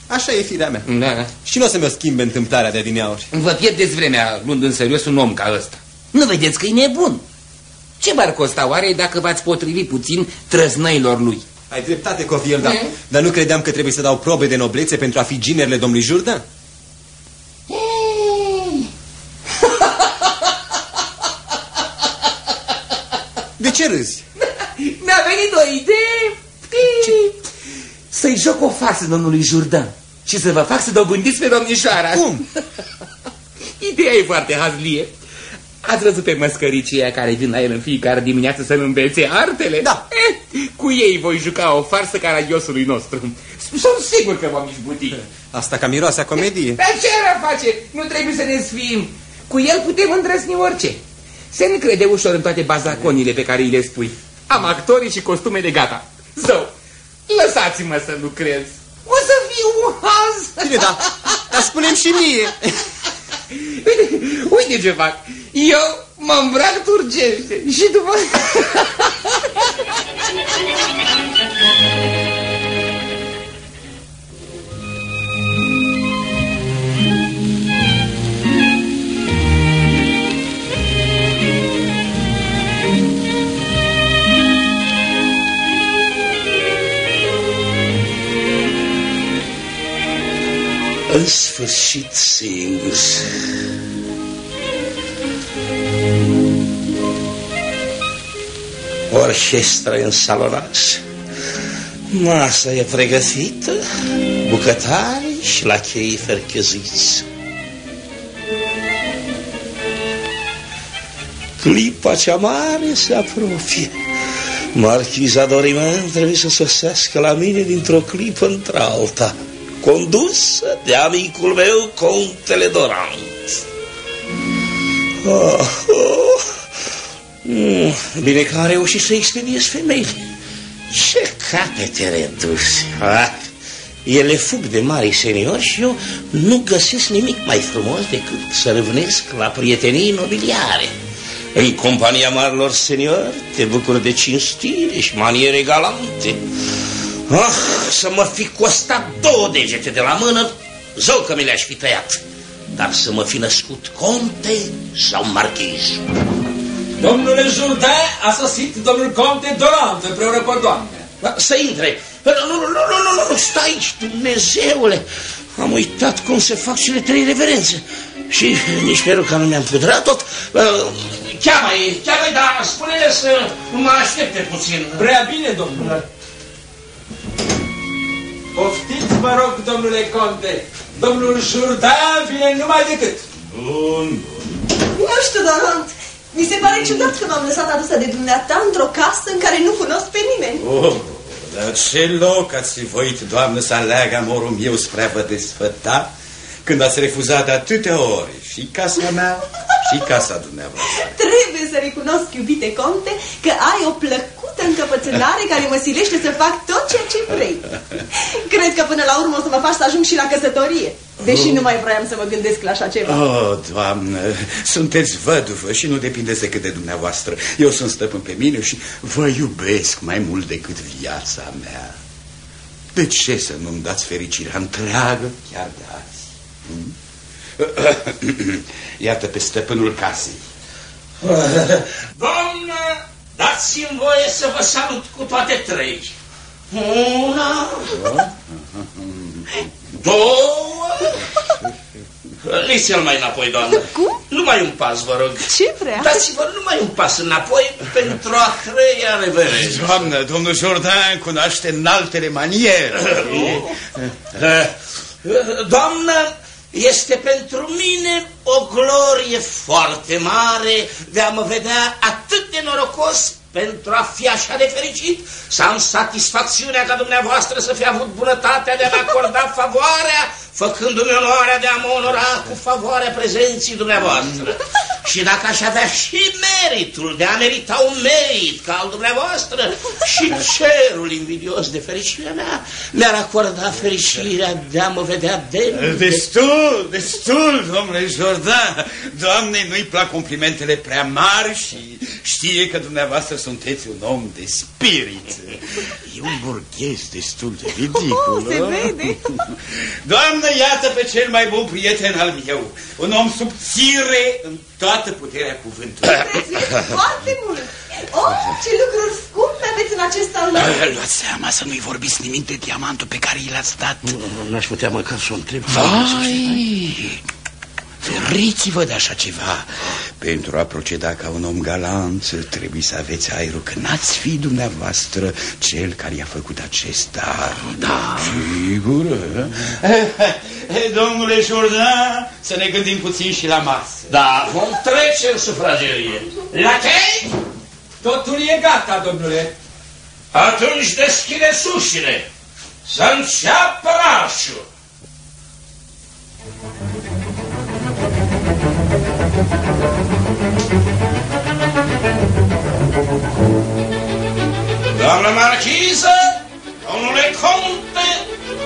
Așa e firea mea. Da, da. Și nu o să mi-o schimbe întâmplarea de adineauri. Vă pierdeți vremea luând în serios un om ca ăsta. Nu vedeți că e nebun? Ce v-ar costa oare dacă v-ați potrivi puțin trăznăilor lui? Ai dreptate, Coviel, da. Mm. Dar nu credeam că trebuie să dau probe de noblețe pentru a fi ginerile domnului Jourdan? De ce râzi? Mi-a venit o idee Să-i joc o farsă domnului Jourdan Și să vă fac să dobândiți pe domnișoara Cum? Ideea e foarte hazlie Ați văzut pe măscăricii aia care vin la el în fiecare dimineață să-mi învețe artele? Da. Eh, Cu ei voi juca o farsă caragiosului nostru. Sunt sigur că vom izbuti Asta ca miroase a comedie. Dar ce ar face? Nu trebuie să ne sfim. Cu el putem îndrăzni orice. Se încrede ușor în toate bazaconile pe care îi le spui. Am actorii și costumele gata. Zău, lăsați-mă să lucrez. O să fiu un haz Bine, da, dar spunem și mie. Uite, uite ce fac Eu mă îmbrac turgește Și după... În sfârșit singur. Orchestra e în salonaj. Masa e pregătită, bucătari și la chei fercheziți. Clipa cea mare se apropie. Marchiza Doriman trebuie să sosească la mine dintr-o clipă într-alta, condusă de amicul meu, Contele Dorant. Oh, oh. Mm, bine că am reușit să expediez femeile. Ce capete reduse! Ah, ele fug de mari seniori și eu nu găsesc nimic mai frumos decât să râvnesc la prietenii nobiliare. În compania marilor seniori te bucuri de cinstire și maniere galante. Ah, să mă fi costat două degete de la mână, zău că mi le-aș fi tăiat. Dar să mă fi născut conte sau marchiz. Domnule Jourdain, a sosit domnul conte Dorant împreună cu o doamnă. Da, Să intre. Nu, nu, nu, nu, nu, nu, nu, stai aici, Dumnezeule. Am uitat cum se fac cele trei reverențe. Și nici peruca nu mi-am pudrat tot. Cheamă-i, cheamă-i, dar spune-le să mă aștepte puțin. Prea bine, domnule. Poftiți, vă rog, domnule conte. Domnul Jourdain vine numai decât. Bun, Nu știu, Dorant. Mi se pare ciudat că m-am lăsat adusă de dumneata într-o casă în care nu cunosc pe nimeni. Oh, dar ce loc ați voit, doamnă, să aleagă morul meu spre a vă desfăta când ați refuzat de atâtea ori și casa mea și casa dumneavoastră. Trebuie să recunosc, iubite conte, că ai o plăcută încăpățânare care mă silește să fac tot ceea ce vrei. Cred că până la urmă o să mă faci să ajung și la căsătorie. Deși nu mai vroiam să mă gândesc la așa ceva. Oh, doamnă, sunteți văduvă și nu depindeți decât de dumneavoastră. Eu sunt stăpân pe mine și vă iubesc mai mult decât viața mea. De ce să nu-mi dați fericirea întreagă chiar de azi? Hmm? Iată pe stăpânul casei. Doamnă, dați-mi voie să vă salut cu toate trei. Una, două Liți-l mai înapoi, doamnă. Cum? Numai un pas, vă rog. Ce vrea? Dați-vă numai un pas înapoi pentru a treia reverență. Doamnă, domnul Jordan cunoaște înaltele maniere. Doamnă, este pentru mine o glorie foarte mare de a mă vedea atât de norocos pentru a fi așa de fericit, să am satisfacțiunea ca dumneavoastră să fi avut bunătatea de a-mi acorda favoarea, făcându-mi onoarea de a mă onora cu favoarea prezenții dumneavoastră. Și dacă aș avea și meritul de a merita un merit ca al dumneavoastră, și cerul invidios de fericirea mea mi-ar acorda fericirea de a mă vedea demn. Destul, destul, domnule Jordan. Doamnei nu-i plac complimentele prea mari și știe că dumneavoastră sunteți un om de spirit. E un burghez destul de ridicol. Oh, se vede. Doamnă, iată pe cel mai bun prieten al meu. Un om subțire în toată puterea cuvântului. Prețuiesc foarte mult. Oh, ce lucruri scumpe aveți în acest salon. Luați seama să nu-i vorbiți nimic de diamantul pe care i l-ați dat. N-aș putea măcar să o întreb. Vai! Feriți-vă de așa ceva. Pentru a proceda ca un om galant, trebuie să aveți aerul că n-ați fi dumneavoastră cel care i-a făcut acest dar. Da. Sigur. Domnule Jordan, să ne gândim puțin și la masă. Da, vom trece în sufragerie. La chei? Totul e gata, domnule. Atunci deschide ușile. Să înceapă marșul. Doamnă marchiză, domnule conte,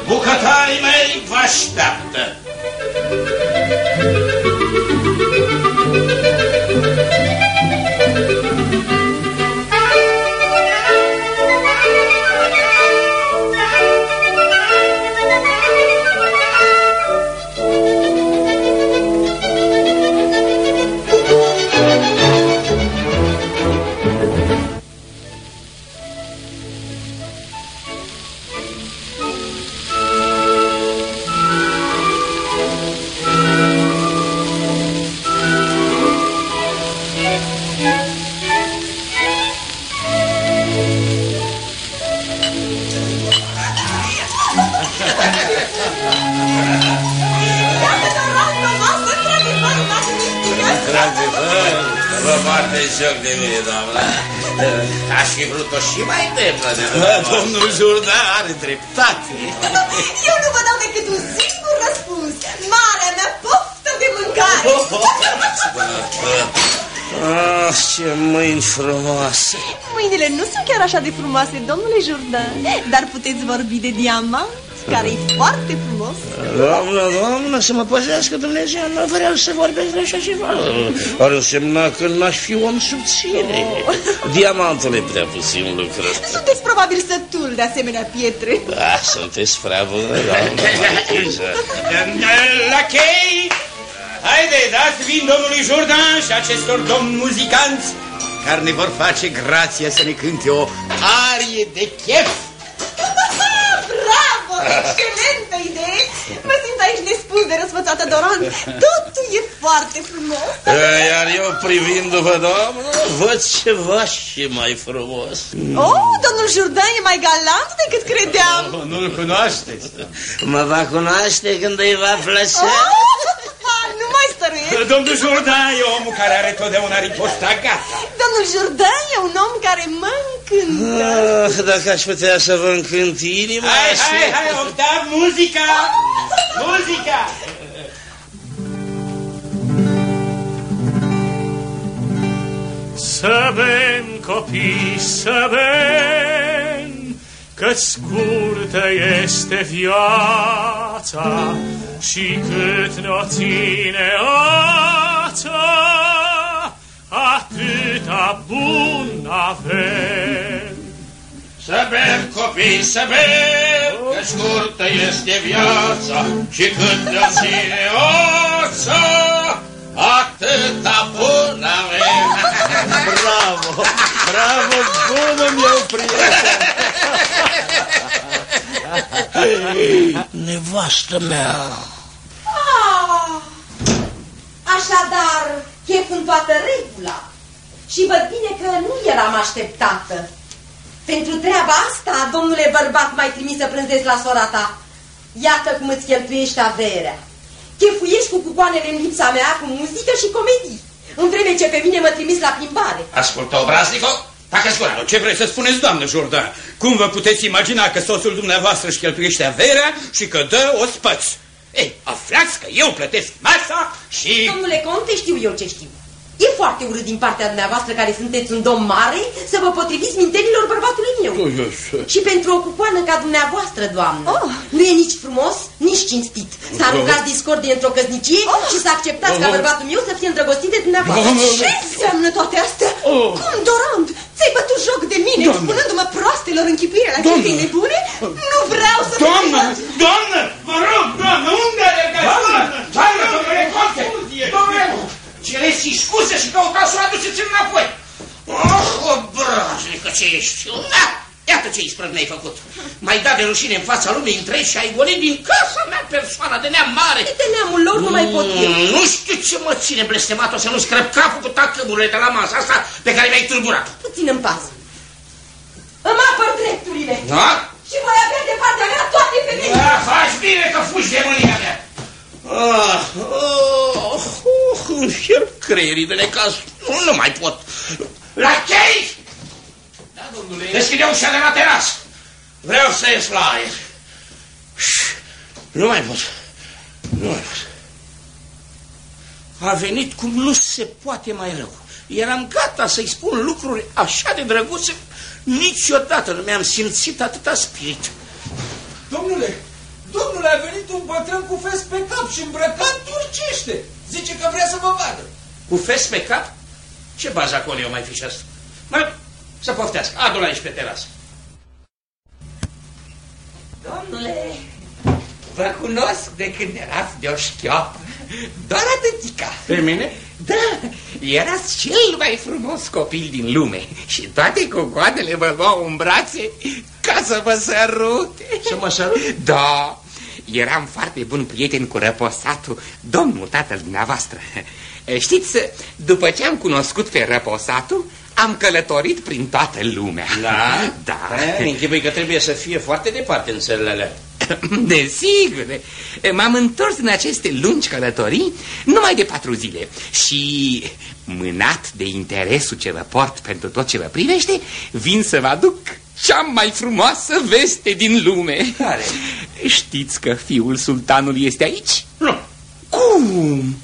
bucătarii mei vă așteaptă. Vă bate joc de mine, doamnă. Aș fi vrut-o și mai demnă de Domnul Jordan are dreptate. Eu nu vă dau decât un singur răspuns. Marea mea poftă de mâncare. Ah, ce mâini frumoase! Mâinile nu sunt chiar așa de frumoase, domnule Jordan, dar puteți vorbi de diamant, care e foarte frumos. Doamnă, doamnă, să mă păzească Dumnezeu, nu vreau să vorbesc de așa ceva. Ar însemna că n-aș fi om subțire. Diamantul e prea puțin lucrat. Sunteți probabil sătul de asemenea pietre. Da, sunteți prea bună, doamnă marchiză. La chei! Haide, dați vin domnului Jordan și acestor domni muzicanți care ne vor face grația să ne cânte o arie de chef. Bravo! Excelentă idee! Mă simt aici nespus de răsfățată Doran. Totul e foarte frumos. Iar eu privind după doamnă, văd ceva și mai frumos. Oh, domnul Jourdan e mai galant decât credeam. Oh, Nu-l cunoașteți? Mă va cunoaște când îi va plăcea. Oh, nu mai stăruiesc. Domnul Jordan e omul care are totdeauna riposta gata. Domnul Jourdan e un om care mă încântă. Ah, dacă aș putea să vă încânt inima... Hai, aș hai, fi- hai, Octav, muzica! Muzica! Să bem, copii, să bem, că scurtă este viața și cât ne-o ține ața, atâta bun avem. Să bem, copii, să bem, că scurtă este viața și cât de ține oța, atâta bun avem. Bravo, bravo, bună meu prieten. Nevastă mea, Ah, chef în toată regula. Și văd bine că nu eram așteptată. Pentru treaba asta, domnule bărbat, mai trimis să prânzezi la sora ta. Iată cum îți cheltuiești averea. Chefuiești cu cucoanele în lipsa mea cu muzică și comedii, în vreme ce pe mine mă trimis la plimbare. Ascultă, obraznico, tacă gura. Ce vreți să spuneți, doamnă Jourdan? Cum vă puteți imagina că soțul dumneavoastră își cheltuiește averea și că dă o spăț? Ei, aflați că eu plătesc masa și... Domnule conte, știu eu ce știu. E foarte urât din partea dumneavoastră care sunteți un domn mare să vă potriviți mintenilor bărbatului meu. Și pentru o cucoană ca dumneavoastră, doamnă, oh. nu e nici frumos, nici cinstit. Să aruncați discordie într-o căsnicie oh. și să acceptați ca bărbatul meu să fie îndrăgostit de dumneavoastră. Ce înseamnă toate astea? Oh. Cum, Dorand? Ți-ai bătut joc de mine, Doamnă. spunându-mă proastelor închipuire la Doamnă. chestii nebune? Nu vreau să... Doamnă! Doamnă! Vă rog, doamnă, unde alergați? Doamnă! Doamnă, domnule Conte! Domnule! Cereți scuze și căutați-o, aduceți-l înapoi. Oh, obraznică ce ești. Da, iată ce isprăv ne-ai făcut. Mai dat de rușine în fața lumii întregi și ai golit din casa mea persoana de neam mare. De neamul lor nu mai pot eu. Mm, Nu știu ce mă ține blestematul să nu scrăp capul cu tacămurile de la masa asta pe care mi-ai turburat. Puțin în pas. Îmi apăr drepturile. Da? Și voi avea de partea mea toate femeile. Da, faci bine că fugi de mânia mea. Ah, oh, oh, îmi fierb creierii de necaz. Nu, nu mai pot. La chei! Da, domnule. Deschide ușa de la terasă. Vreau să ies la aer. Shh, Nu mai pot. Nu mai pot. A venit cum nu se poate mai rău. Eram gata să-i spun lucruri așa de drăguțe. Niciodată nu mi-am simțit atâta spirit. Domnule, domnule, a venit un bătrân cu fes pe cap și îmbrăcat turcește. Zice că vrea să vă vadă. Cu fes pe cap? Ce bază acolo eu mai fi și asta? Mai, să poftească. Adu-l aici pe terasă. Domnule, vă cunosc de când erați de o șchioapă. Doar atâtica. Pe mine? Da, erați cel mai frumos copil din lume și toate cocoanele vă luau în brațe ca să vă sărute. Să mă sărut? Da, eram foarte bun prieten cu răposatul, domnul tatăl dumneavoastră. Știți, după ce am cunoscut pe răposatul, am călătorit prin toată lumea. Da? Da. E, Închipui că trebuie să fie foarte departe în țările alea. Desigur, m-am întors în aceste lungi călătorii numai de patru zile și, mânat de interesul ce vă port pentru tot ce vă privește, vin să vă aduc cea mai frumoasă veste din lume. Care? Știți că fiul sultanului este aici? Nu. Cum?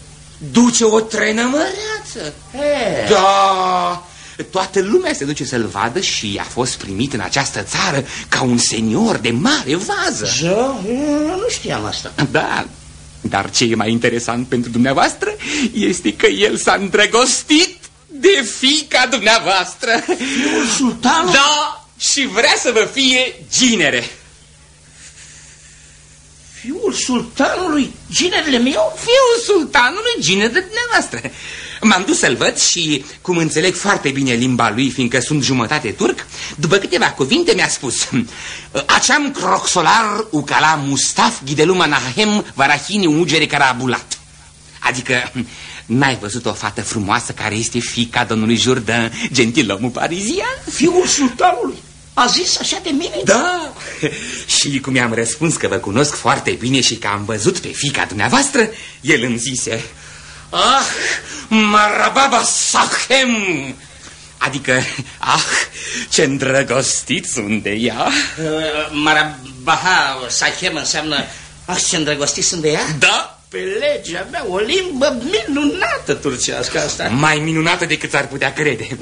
Duce o trenă măreață. E. Da, toată lumea se duce să-l vadă și a fost primit în această țară ca un senior de mare vază. Da, eu nu știam asta. Da, dar ce e mai interesant pentru dumneavoastră este că el s-a îndrăgostit de fica dumneavoastră. Fiul sultanului? Da, și vrea să vă fie ginere. Fiul sultanului? Ginerele meu? Fiul sultanului, ginerele dumneavoastră. M-am dus să-l văd și, cum înțeleg foarte bine limba lui, fiindcă sunt jumătate turc, după câteva cuvinte mi-a spus Aceam croxolar ucala mustaf ghideluma nahem varahini ungere carabulat. Adică n-ai văzut o fată frumoasă care este fica domnului Jourdain, gentilomul parizian? Fiul sultanului? A zis așa de mine? Da. Și cum i-am răspuns că vă cunosc foarte bine și că am văzut pe fica dumneavoastră, el îmi zise Ah, marababa sahem Adică, ah, ce îndrăgostit sunt de ea Uh, Marabaha Sahem înseamnă Ah, ce îndrăgostit sunt de ea? Da Pe legea mea, o limbă minunată turcească asta Mai minunată decât ar putea crede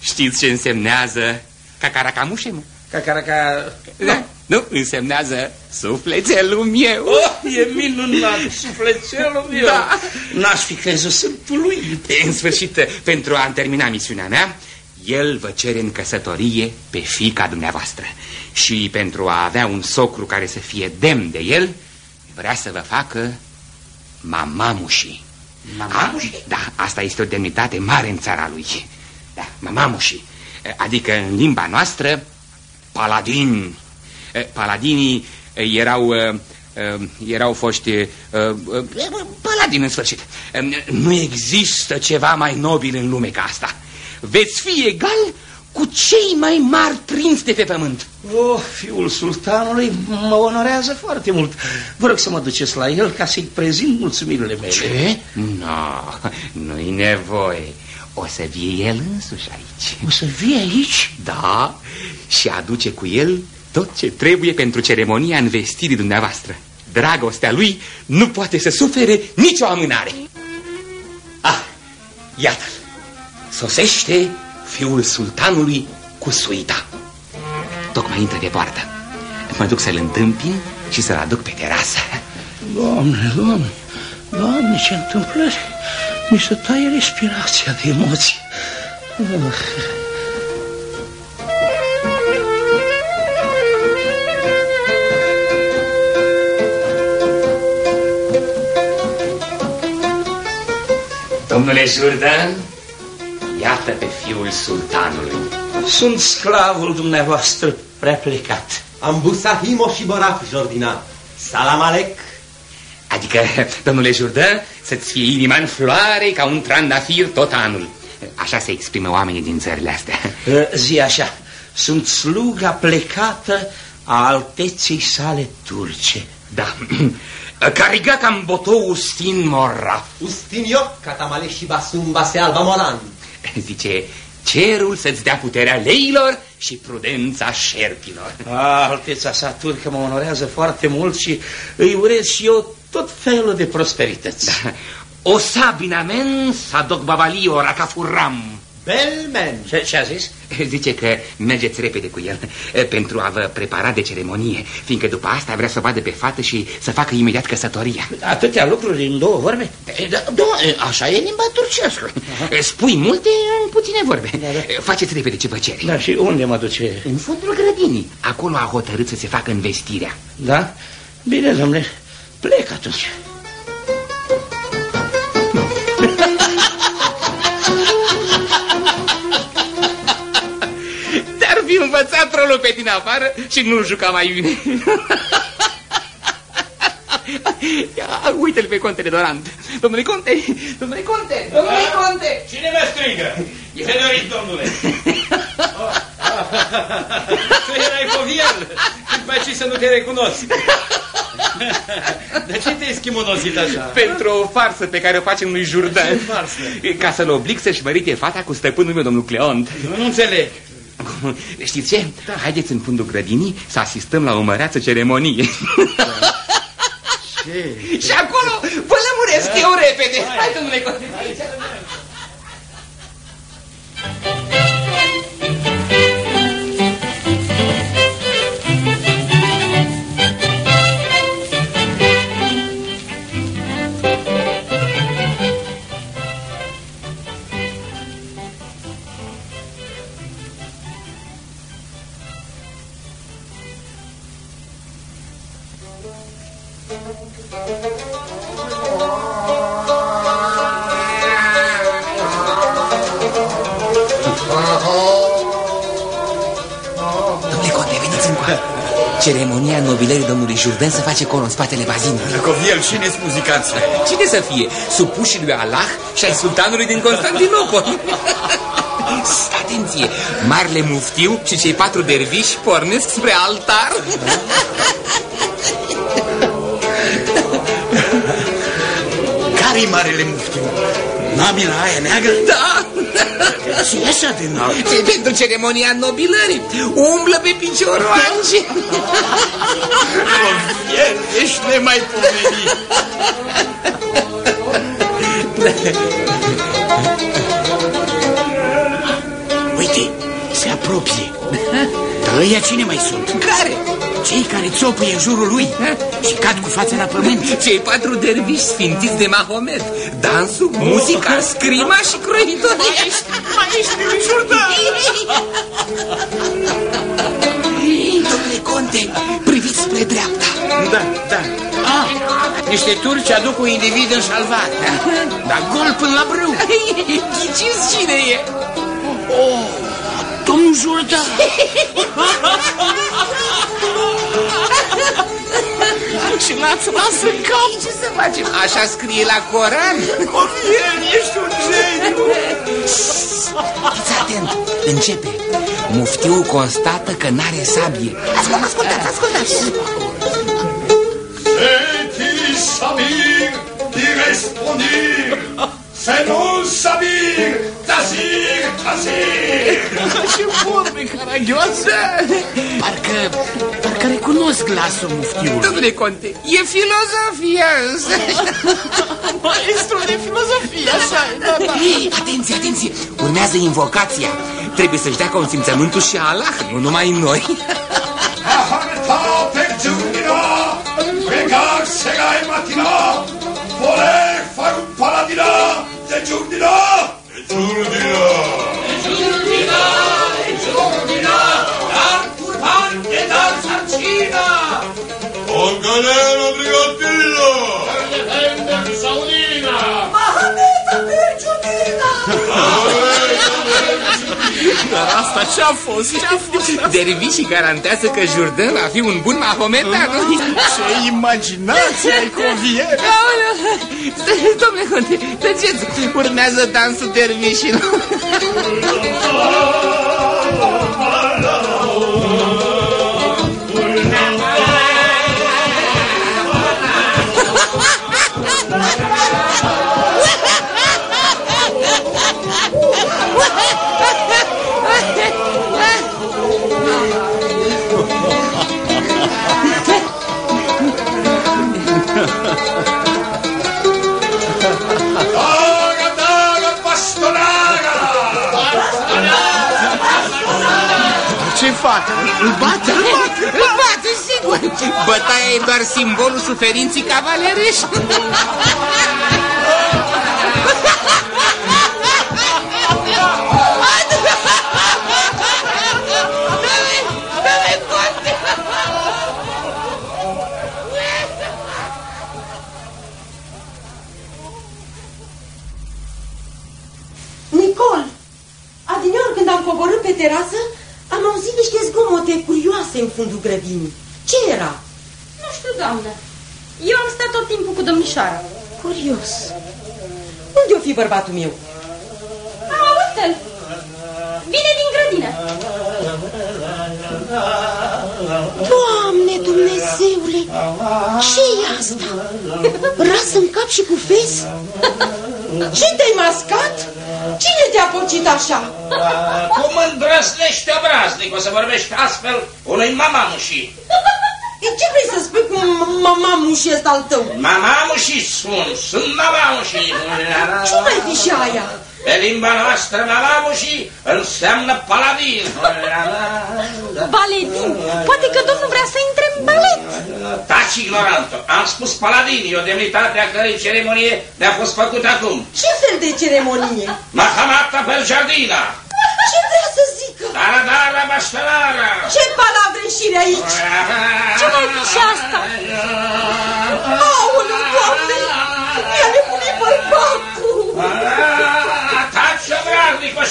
Știți ce însemnează cacaracamușe, mă? Cacaraca... Da. Nu, însemnează sufletelul meu. Oh, e minunat, sufletelul meu. Da. N-aș fi crezut, sunt uluit În sfârșit, pentru a termina misiunea mea El vă cere în căsătorie pe fica dumneavoastră. Și pentru a avea un socru care să fie demn de el Vrea să vă facă mamamușii Mamamușii? Da, asta este o demnitate mare în țara lui. Da, mamamușii Adică în limba noastră, paladini Paladinii erau Uh, erau foști uh, uh, paladini în sfârșit. Uh, nu există ceva mai nobil în lume ca asta. Veți fi egal cu cei mai mari prinți de pe pământ. Oh, fiul sultanului mă onorează foarte mult. Vă rog să mă duceți la el ca să-i prezint mulțumirile mele. Ce? Nu, no, nu-i nevoie. O să vie el însuși aici. O să vie aici? Da, și aduce cu el tot ce trebuie pentru ceremonia învestirii dumneavoastră. Dragostea lui nu poate să sufere nicio amânare. Ah, iată-l. Sosește fiul sultanului cu suita. Tocmai intră de poartă. Mă duc să-l întâmpin și să-l aduc pe terasă. Doamne, doamne, doamne, ce întâmplări! Mi se taie respirația de emoții. Uh. Domnule Jourdan, iată pe fiul sultanului. Sunt sclavul dumneavoastră prea plecat. Ambusahimo și Borac, Jordina. Salam alec. Adică, domnule Jourdan, să-ți fie inima în floare ca un trandafir tot anul. Așa se exprimă oamenii din țările astea. Zi așa, sunt sluga plecată a alteței sale turce. Da. Cariga cam boto ustin morra. Ustin eu, catamale și basumba se alba molan. Zice, cerul să-ți dea puterea leilor și prudența șerpilor. A, alteța sa turcă mă onorează foarte mult și îi urez și eu tot felul de prosperități. Da. O sabinamen sadoc babalio racafurram. Belmen. Ce, ce a zis? Zice că mergeți repede cu el pentru a vă prepara de ceremonie, fiindcă după asta vrea să vadă pe fată și să facă imediat căsătoria. Atâtea lucruri în două vorbe? Da, da așa e limba turcească. Spui multe în puține vorbe. Da, da. Faceți repede ce vă cere. Da, și unde mă duce? În fundul grădinii. Acolo a hotărât să se facă investirea. Da? Bine, domnule, plec atunci. Te-ar fi învățat rolul pe din afară și nu-l juca mai bine. Uite-l pe contele Dorant. Domnule conte, domnule conte, domnule conte. Cine mă strigă? Ce doriți, domnule? Tu erai poviel. Când faci să nu te recunosc. De ce te-ai schimonosit așa? Pentru o farsă pe care o facem lui Jourdan. Ca să-l oblig să-și mărite fata cu stăpânul meu, domnul Cleont. Nu, nu înțeleg. Știți ce? Da. Haideți în fundul grădinii să asistăm la o măreață ceremonie. Da. Ce? Și acolo vă lămuresc eu repede. Hai, Hai domnule Conte. Domnului Jourdan se face acolo, în spatele bazinului. Coviel, cine sunt muzicanții? Cine să fie? Supușii lui Allah și ai sultanului din Constantinopol. Atenție! Marele muftiu și cei patru derviși pornesc spre altar. Care-i marele muftiu? Namila aia neagră? Da! Și așa de înalt. Ce pentru ceremonia nobilării. Umblă pe picioroange. El, ești nemaipomenit. Uite, se apropie. Dar ăia cine mai sunt? Care? Cei care țopăie în jurul lui și cad cu fața la pământ. Cei patru derviși sfințiți de Mahomet. Dansul, muzica, scrima și croitoria. Maestri lui Jourdan! Domnule Conte, priviți spre dreapta. Da, da. Ah, niște turci aduc un individ în salvat. Dar gol până la brâu. Ghiciți cine e? Oh, domnul Jourdan. și n-ați las în cap. Ce să facem? Așa scrie la Coran. Comiel, ești un geniu! Fiți atent, începe. Muftiul constată că n-are sabie. Ascult, ascultați, ascultați. C'est sabir d'y respondir. C'est non sabir, tazir, tazir. Ce vorbe caragioase! Parcă, parcă recunosc glasul muftiului. Domnule Conte, e filozofia însă. Maestrul de filozofie, așa e, da, da. Atenție, atenție! Urmează invocația. Trebuie să-și dea consimțământul și Allah, nu numai noi. Aharta per giugina, pregar segai matina, voler far un paladina de giugina. De giugina. Con galera brigatillo. Defender Saudina. Mahameta Perciudina! Dar asta ce-a fost? Ce-a fost? Dervișii garantează că Jourdan va fi un bun mahometan. Ce imaginație ai, Covier! Aoleu! Stai, Domnule Conte, tăceți! Urmează dansul dervișilor. Ce fac? Îl bat? Îl bat? Îl bate, sigur! Bătaia e doar simbolul suferinții cavalerești. Nicol, adineori când am coborât pe terasă, am auzit niște zgomote curioase în fundul grădinii. Ce era? Nu știu, doamnă. Eu am stat tot timpul cu domnișoara. Curios. Unde o fi bărbatul meu? A, uite-l. Vine din grădină. Doamne Dumnezeule, ce e asta? Ras în cap și cu fez? Ce te-ai mascat? Cine te-a pocit așa? Cum îndrăznești obraznic o să vorbești astfel unui mamamuși? E ce vrei să spui cu mamamușii ăsta al tău? Mamamuși sunt, sunt mamamuși. Ce mai fi și aia? Pe limba noastră, mamamuși înseamnă paladin. Baledin. Poate că domnul vrea să intre în balet. Taci, ignorantă. Am spus paladin, e o demnitate a cărei ceremonie ne-a fost făcută acum. Ce fel de ceremonie? Mahamata per giardina. Ce vrea să zică? Dara, dara, baștalara. Ce palavre șire aici? Ce mai fi și asta?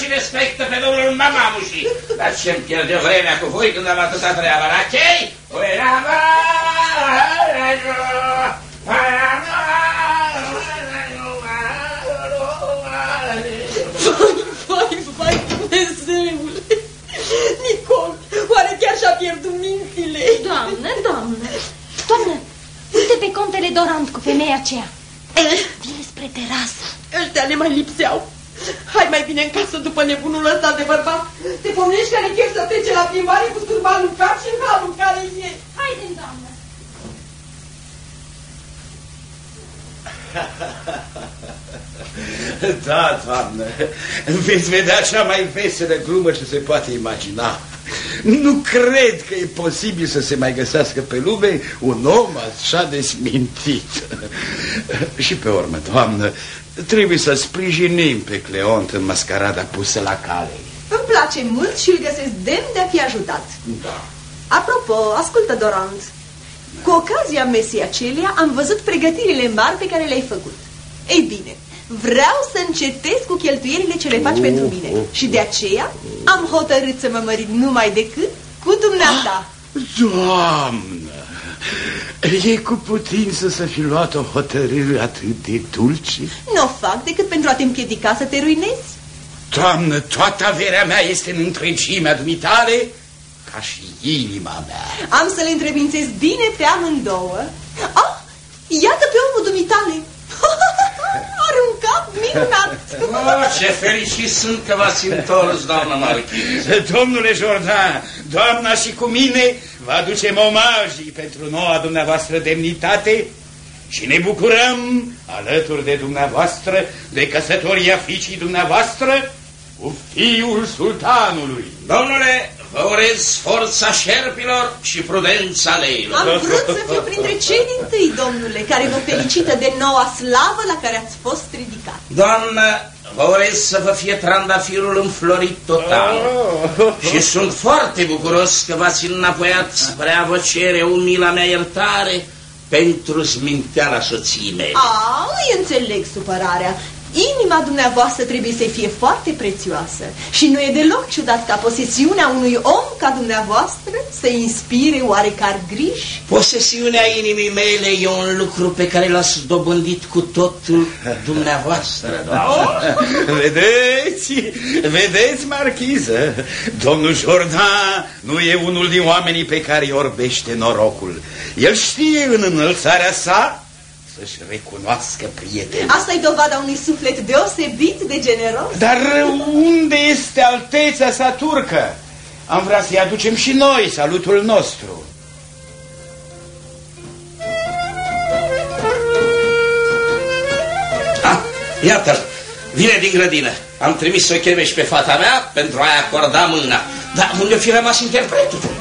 Și respectă pe domnul mamamuși. Dar ce-mi pierde vremea cu voi când am atâta treabă, la chei? Vai, vai, Dumnezeule! Nicol, oare chiar și-a pierdut mințile? Doamnă, doamnă. Doamnă, uite pe contele Dorant cu femeia aceea. Vine spre terasă. Ăștia ne mai lipseau. Hai mai bine în casă după nebunul ăsta de bărbat. Te pomenești care chef să plece la plimbare cu turbanul în cap și în halul în care e. Haide, doamnă. Da, doamnă, veți vedea cea mai veselă glumă ce se poate imagina. Nu cred că e posibil să se mai găsească pe lume un om așa de smintit. Și pe urmă, doamnă, trebuie să sprijinim pe Cleont în mascarada pusă la cale. Îmi place mult și îl găsesc demn de a fi ajutat. Da. Apropo, ascultă, Dorant. Cu ocazia mesii acelea am văzut pregătirile mari pe care le-ai făcut. Ei bine, vreau să încetez cu cheltuielile ce le faci Oh, pentru mine. oh, Și de aceea am hotărât să mă mărit numai decât cu dumneata. Doamnă, E cu putință să fi luat o hotărâre atât de dulce? Nu o fac decât pentru a te împiedica să te ruinezi. Doamnă, toată averea mea este în întregimea dumitale, ca și inima mea. Am să le întrebințez bine pe amândouă. Ah, iată pe omul dumitale. Are un cap minunat. Oh, ce fericit sunt că v-ați întors, doamnă Marchiz. Domnule Jordan, doamna și cu mine vă aducem omagii pentru noua dumneavoastră demnitate și ne bucurăm alături de dumneavoastră de căsătoria fiicii dumneavoastră cu fiul sultanului. Domnule, vă urez forța șerpilor și prudența leilor. Am vrut să fiu printre cei din tâi, domnule, care vă felicită de noua slavă la care ați fost ridicat. Doamnă, vă urez să vă fie trandafirul înflorit total. Oh. Și sunt foarte bucuros că v-ați înapoiat spre a vă cere umila mea iertare pentru sminteala soției mele. A, îi înțeleg supărarea. Inima dumneavoastră trebuie să fie foarte prețioasă și nu e deloc ciudat ca posesiunea unui om ca dumneavoastră să inspire oarecare griji. Posesiunea inimii mele e un lucru pe care l-ați dobândit cu totul dumneavoastră, doamnă. Vedeți, vedeți, marchiză, domnul Jordan nu e unul din oamenii pe care îi orbește norocul. El știe în înălțarea sa să-și recunoască prietenii. Asta e dovada unui suflet deosebit de generos. Dar unde este alteța sa turcă? Am vrea să-i aducem și noi salutul nostru. Ah, iată-l, vine din grădină. Am trimis să o cheme și pe fata mea pentru a-i acorda mâna. Dar unde fi rămas interpretul?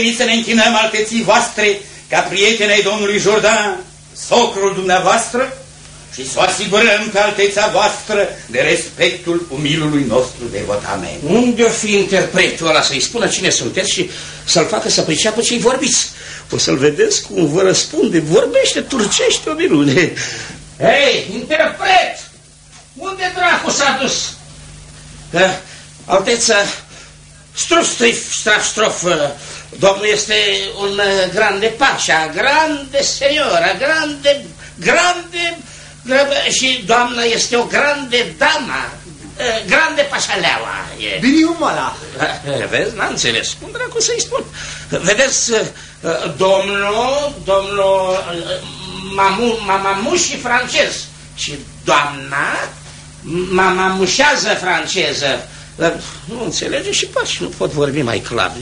Venit să ne închinăm alteții voastre ca prieteni ai domnului Jordan, socrul dumneavoastră, și să o asigurăm pe alteța voastră de respectul umilului nostru devotament. Unde o fi interpretul ăla să-i spună cine sunteți și să-l facă să priceapă ce-i vorbiți? O să-l vedeți cum vă răspunde. Vorbește turcește o minune. Hei, interpret! Unde dracu s-a dus? Uh, alteță, strof, strif, straf, strof, uh, domnul este un uh, grande pașa, grande seniora, grande, grande, grande, și doamna este o grande dama, uh, grande pașaleaua. E. Bine, umala. Eh, Vezi, n-am înțeles. Cum dracu să-i spun? Vedeți, uh, domnul, domnul uh, mamu, mamamuș și francez și doamna mamamușează franceză. Dar nu înțelege și pași, nu pot vorbi mai clar.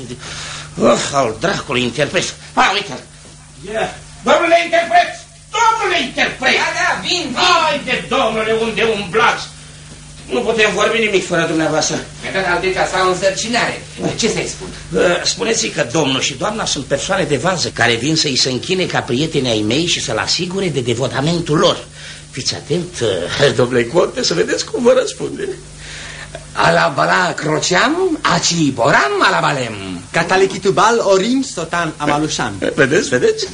Oh, al dracului interpret. A, uite yeah. Domnule interpret! Domnule interpret! Da, da, vin, vin! Haide, domnule, unde umblați? Nu putem vorbi nimic fără dumneavoastră. Dar alteța sa o însărcinare. Ce să-i spun? Uh, Spuneți că domnul și doamna sunt persoane de vază care vin să-i se închine ca prieteni ai mei și să-l asigure de devotamentul lor. Fiți atent, uh, domnule Conte, să vedeți cum vă răspunde. Ala bala croceam, aci boram alabalem. Catalechitubal orim sotan amalușan. Vedeți, vedeți?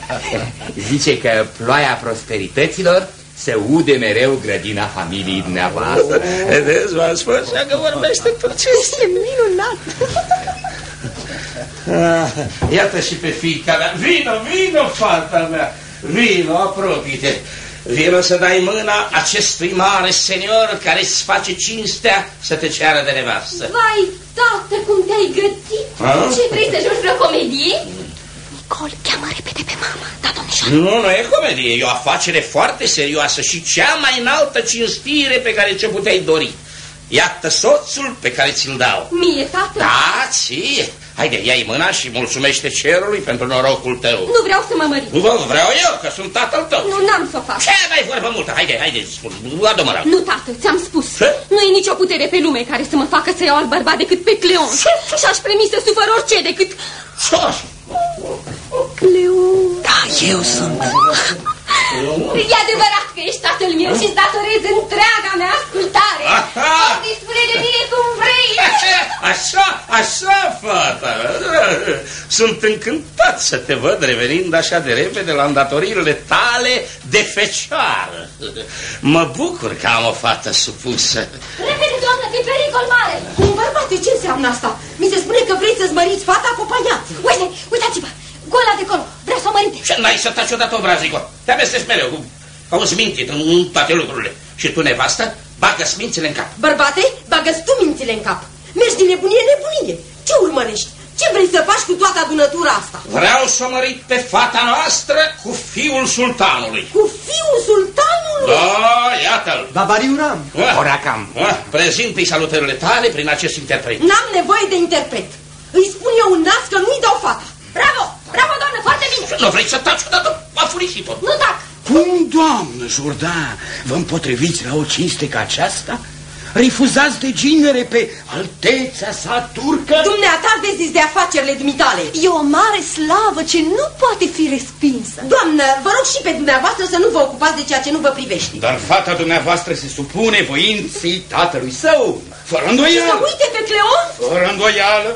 Zice că ploaia prosperităților se ude mereu grădina familiei dumneavoastră. Vedeți, v-am spus că vorbește turcesc. E minunat! Ah, Iată și pe fiica mea. Vino, vino, fata mea. Vino, apropie-te. Vino să dai mâna acestui mare senior care îți face cinstea să te ceară de nevastă. Vai, tată, cum te-ai gătit? A? Ce vrei să joci vreo comedie? Nicol, cheamă repede pe mama. Da, domnișoară. Nu, nu e comedie, e o afacere foarte serioasă și cea mai înaltă cinstire pe care ce puteai dori. Iată soțul pe care ți-l dau. Mie, tată? Da, ție. Haide, ia-i mâna și mulțumește cerului pentru norocul tău. Nu vreau să mă mărit. Nu vă vreau eu, că sunt tatăl tău. Nu, n-am să o fac. Ce mai vorbă multă? Haide, haide, spun, adu mă Nu, tată, ți-am spus. Nu e nicio putere pe lume care să mă facă să iau alt bărbat decât pe Cleon. Și aș premi să sufăr orice decât... Cleon. Da, eu sunt. E adevărat că ești tatăl meu și-ți datorez întreaga mea ascultare. Poți dispune de mine cum vrei. Așa, așa, fata. Sunt încântat să te văd revenind așa de repede la îndatoririle tale de fecioară. Mă bucur că am o fată supusă. Repede, doamnă, fi pericol mare. Bărbate, ce înseamnă asta? Mi se spune că vrei să-ți măriți fata cu paiat. Uite, uitați-vă, cu ăla de acolo. Vreau să o mărite. Și n-ai să taci odată obraznicul. Te amestezi mereu. Auzi mintit în toate lucrurile. Și tu, nevastă, bagă mințile în cap. Bărbate, bagă tu mințile în cap. Mergi din nebunie în nebunie. Ce urmărești? Ce vrei să faci cu toată adunătura asta? Vreau să o mărit pe fata noastră cu fiul sultanului. Cu fiul sultanului? Da, iată-l. Babariuram. Oracam. Prezint-i salutările tale prin acest interpret. N-am nevoie de interpret. Îi spun eu un nas că nu-i dau fata. Bravo, bravo, doamnă, foarte bine. Nu vrei să taci odată? A furisitor. Nu tac. Cum, doamnă Jourdan, vă împotriviți la o cinste ca aceasta? Refuzați de ginere pe alteța sa turcă? Dumneata vezi de afacerile dumitale. E o mare slavă ce nu poate fi respinsă. Doamnă, vă rog și pe dumneavoastră să nu vă ocupați de ceea ce nu vă privește. Dar fata dumneavoastră se supune voinții tatălui său, fără Și îndoială. să uite pe Cleon? Fără îndoială.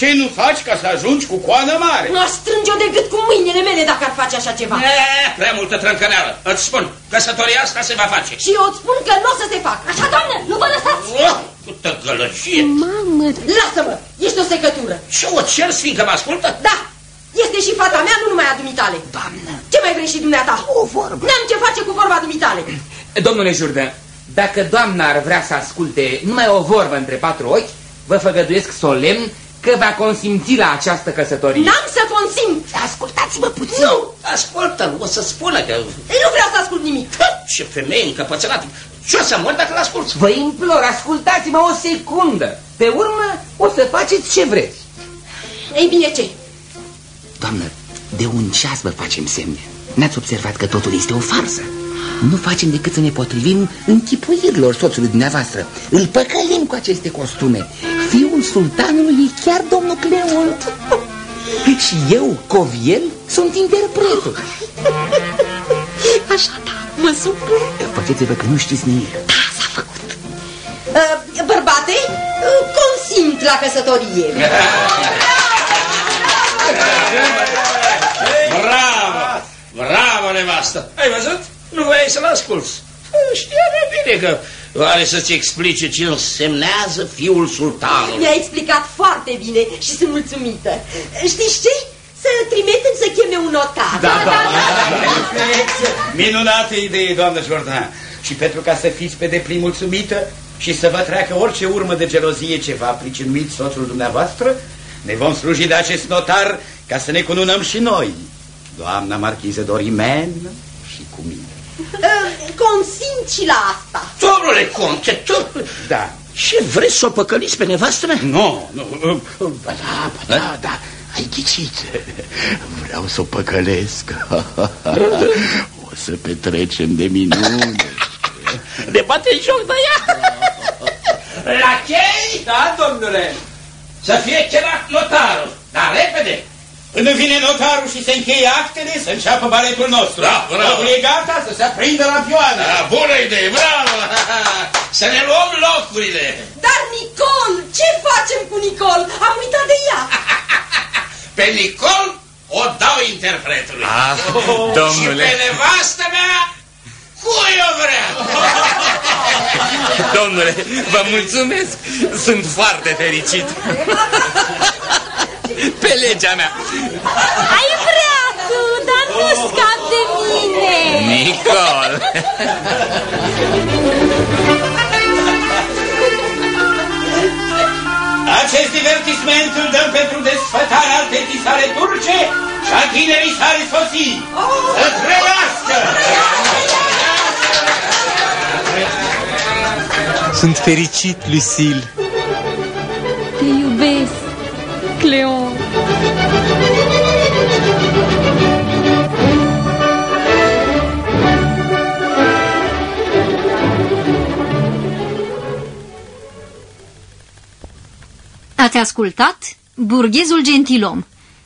Ce nu faci ca să ajungi cu coadă mare? Nu aș strânge-o de gât cu mâinile mele dacă ar face așa ceva. E, prea multă trâncăneală. Îți spun, căsătoria asta se va face. Și eu îți spun că nu o să se facă. Așa, doamnă, nu vă lăsați. Oh, câtă gălăgie. Mamă, lasă-mă, ești o secătură. Și o cerș, fiindcă mă ascultă? Da, este și fata mea, nu numai a dumitale. Doamnă. Ce mai vrei și dumneata? O vorbă. N-am ce face cu vorba dumitale. Domnule Jourdain, dacă doamna ar vrea să asculte numai o vorbă între patru ochi, vă făgăduiesc solemn că va consimți la această căsătorie. N-am să consimt. Ascultați-mă puțin. Nu, Ascultă, o să spună că... Ei, nu vreau să ascult nimic. Ce femeie încăpățânată. Ce o să mor dacă l-asculți? Vă implor, ascultați-mă o secundă. Pe urmă o să faceți ce vreți. Ei bine, ce? Doamnă, de un ceas vă facem semne. N-ați observat că totul este o farsă? Nu facem decât să ne potrivim închipuirilor soțului dumneavoastră. Îl păcălim cu aceste costume. Fiul sultanului e chiar domnul Cleon. Și eu, Coviel, sunt interpretul. Așa, da, mă supun. Faceți-vă că nu știți nimic. Uh, bărbate, uh, consimt la căsătorie. Bravo! Bravo, nevastă! Ai văzut? Nu voiai să-l asculți. Știa de bine că are să-ți explice ce însemnează fiul sultanului. Mi-a explicat foarte bine și sunt mulțumită. Știți ce? Să trimitem să cheme un notar. Da, da, Minunată idee, doamnă Jordan. Și pentru ca să fiți pe deplin mulțumită și să vă treacă orice urmă de gelozie ce va pricinuit soțul dumneavoastră, ne vom sluji de acest notar ca să ne cununăm și noi, doamna marchiză Dorimen și cu mine. Uh, Consimt și la asta. Domnule conte, tu... Da. Ce vreți să o păcăliți pe nevastă mea? Nu, nu, ba da, ba da, da, ai ghicit. Vreau să o păcălesc. O să petrecem de minune. Ne bate joc de ea. La chei? Da, domnule. Să fie chemat notarul. Dar repede. Până vine notarul și se încheie actele, să înceapă baletul nostru. Da, bravo. Totul e gata să se aprindă lampioana. Da, bună idee, bravo! Să ne luăm locurile. Dar Nicol, ce facem cu Nicol? Am uitat de ea. Pe Nicol o dau interpretului. Ah, Și pe nevastă mea, cui o vrea? Domnule, vă mulțumesc. Sunt foarte fericit. Pe legea mea. Ai vrea tu, dar nu scap de mine. Nicol. Acest divertisment îl dăm pentru desfătarea alteții sale turce și a tinerii sale soții. Să trăiască! Sunt fericit, Lucille. Te iubesc, Cleon. Ați ascultat Burghezul Gentilom,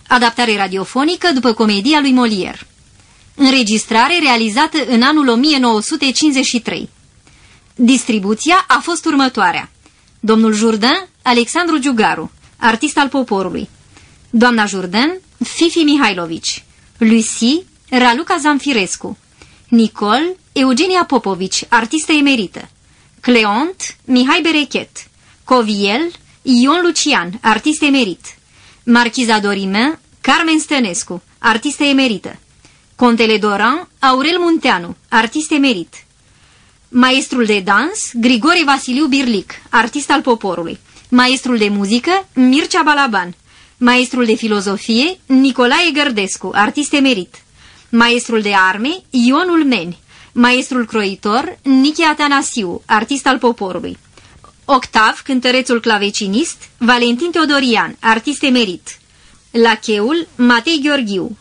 adaptare radiofonică după comedia lui Molière. Înregistrare realizată în anul 1953. Distribuția a fost următoarea. Domnul Jourdan, Alexandru Giugaru, artist al poporului. Doamna Jourdan, Fifi Mihailovici. Lucy, Raluca Zamfirescu. Nicol, Eugenia Popovici, artistă emerită. Cleont, Mihai Berechet. Coviel, Ion Lucian, artist emerit. Marchiza Dorime, Carmen Stănescu, artistă emerită. Contele Doran, Aurel Munteanu, artist emerit. Maestrul de dans, Grigore Vasiliu Birlic, artist al poporului. Maestrul de muzică, Mircea Balaban. Maestrul de filozofie, Nicolae Gărdescu, artist emerit. Maestrul de arme, Ionul Meni. Maestrul croitor, Nichi Atanasiu, artist al poporului. Octav, cântărețul clavecinist, Valentin Teodorian, artist emerit. Lacheul, Matei Gheorghiu.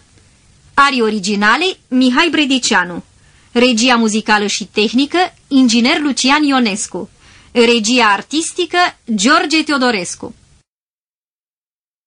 Arii originale, Mihai Bredicianu. Regia muzicală și tehnică, inginer Lucian Ionescu. Regia artistică, George Teodorescu.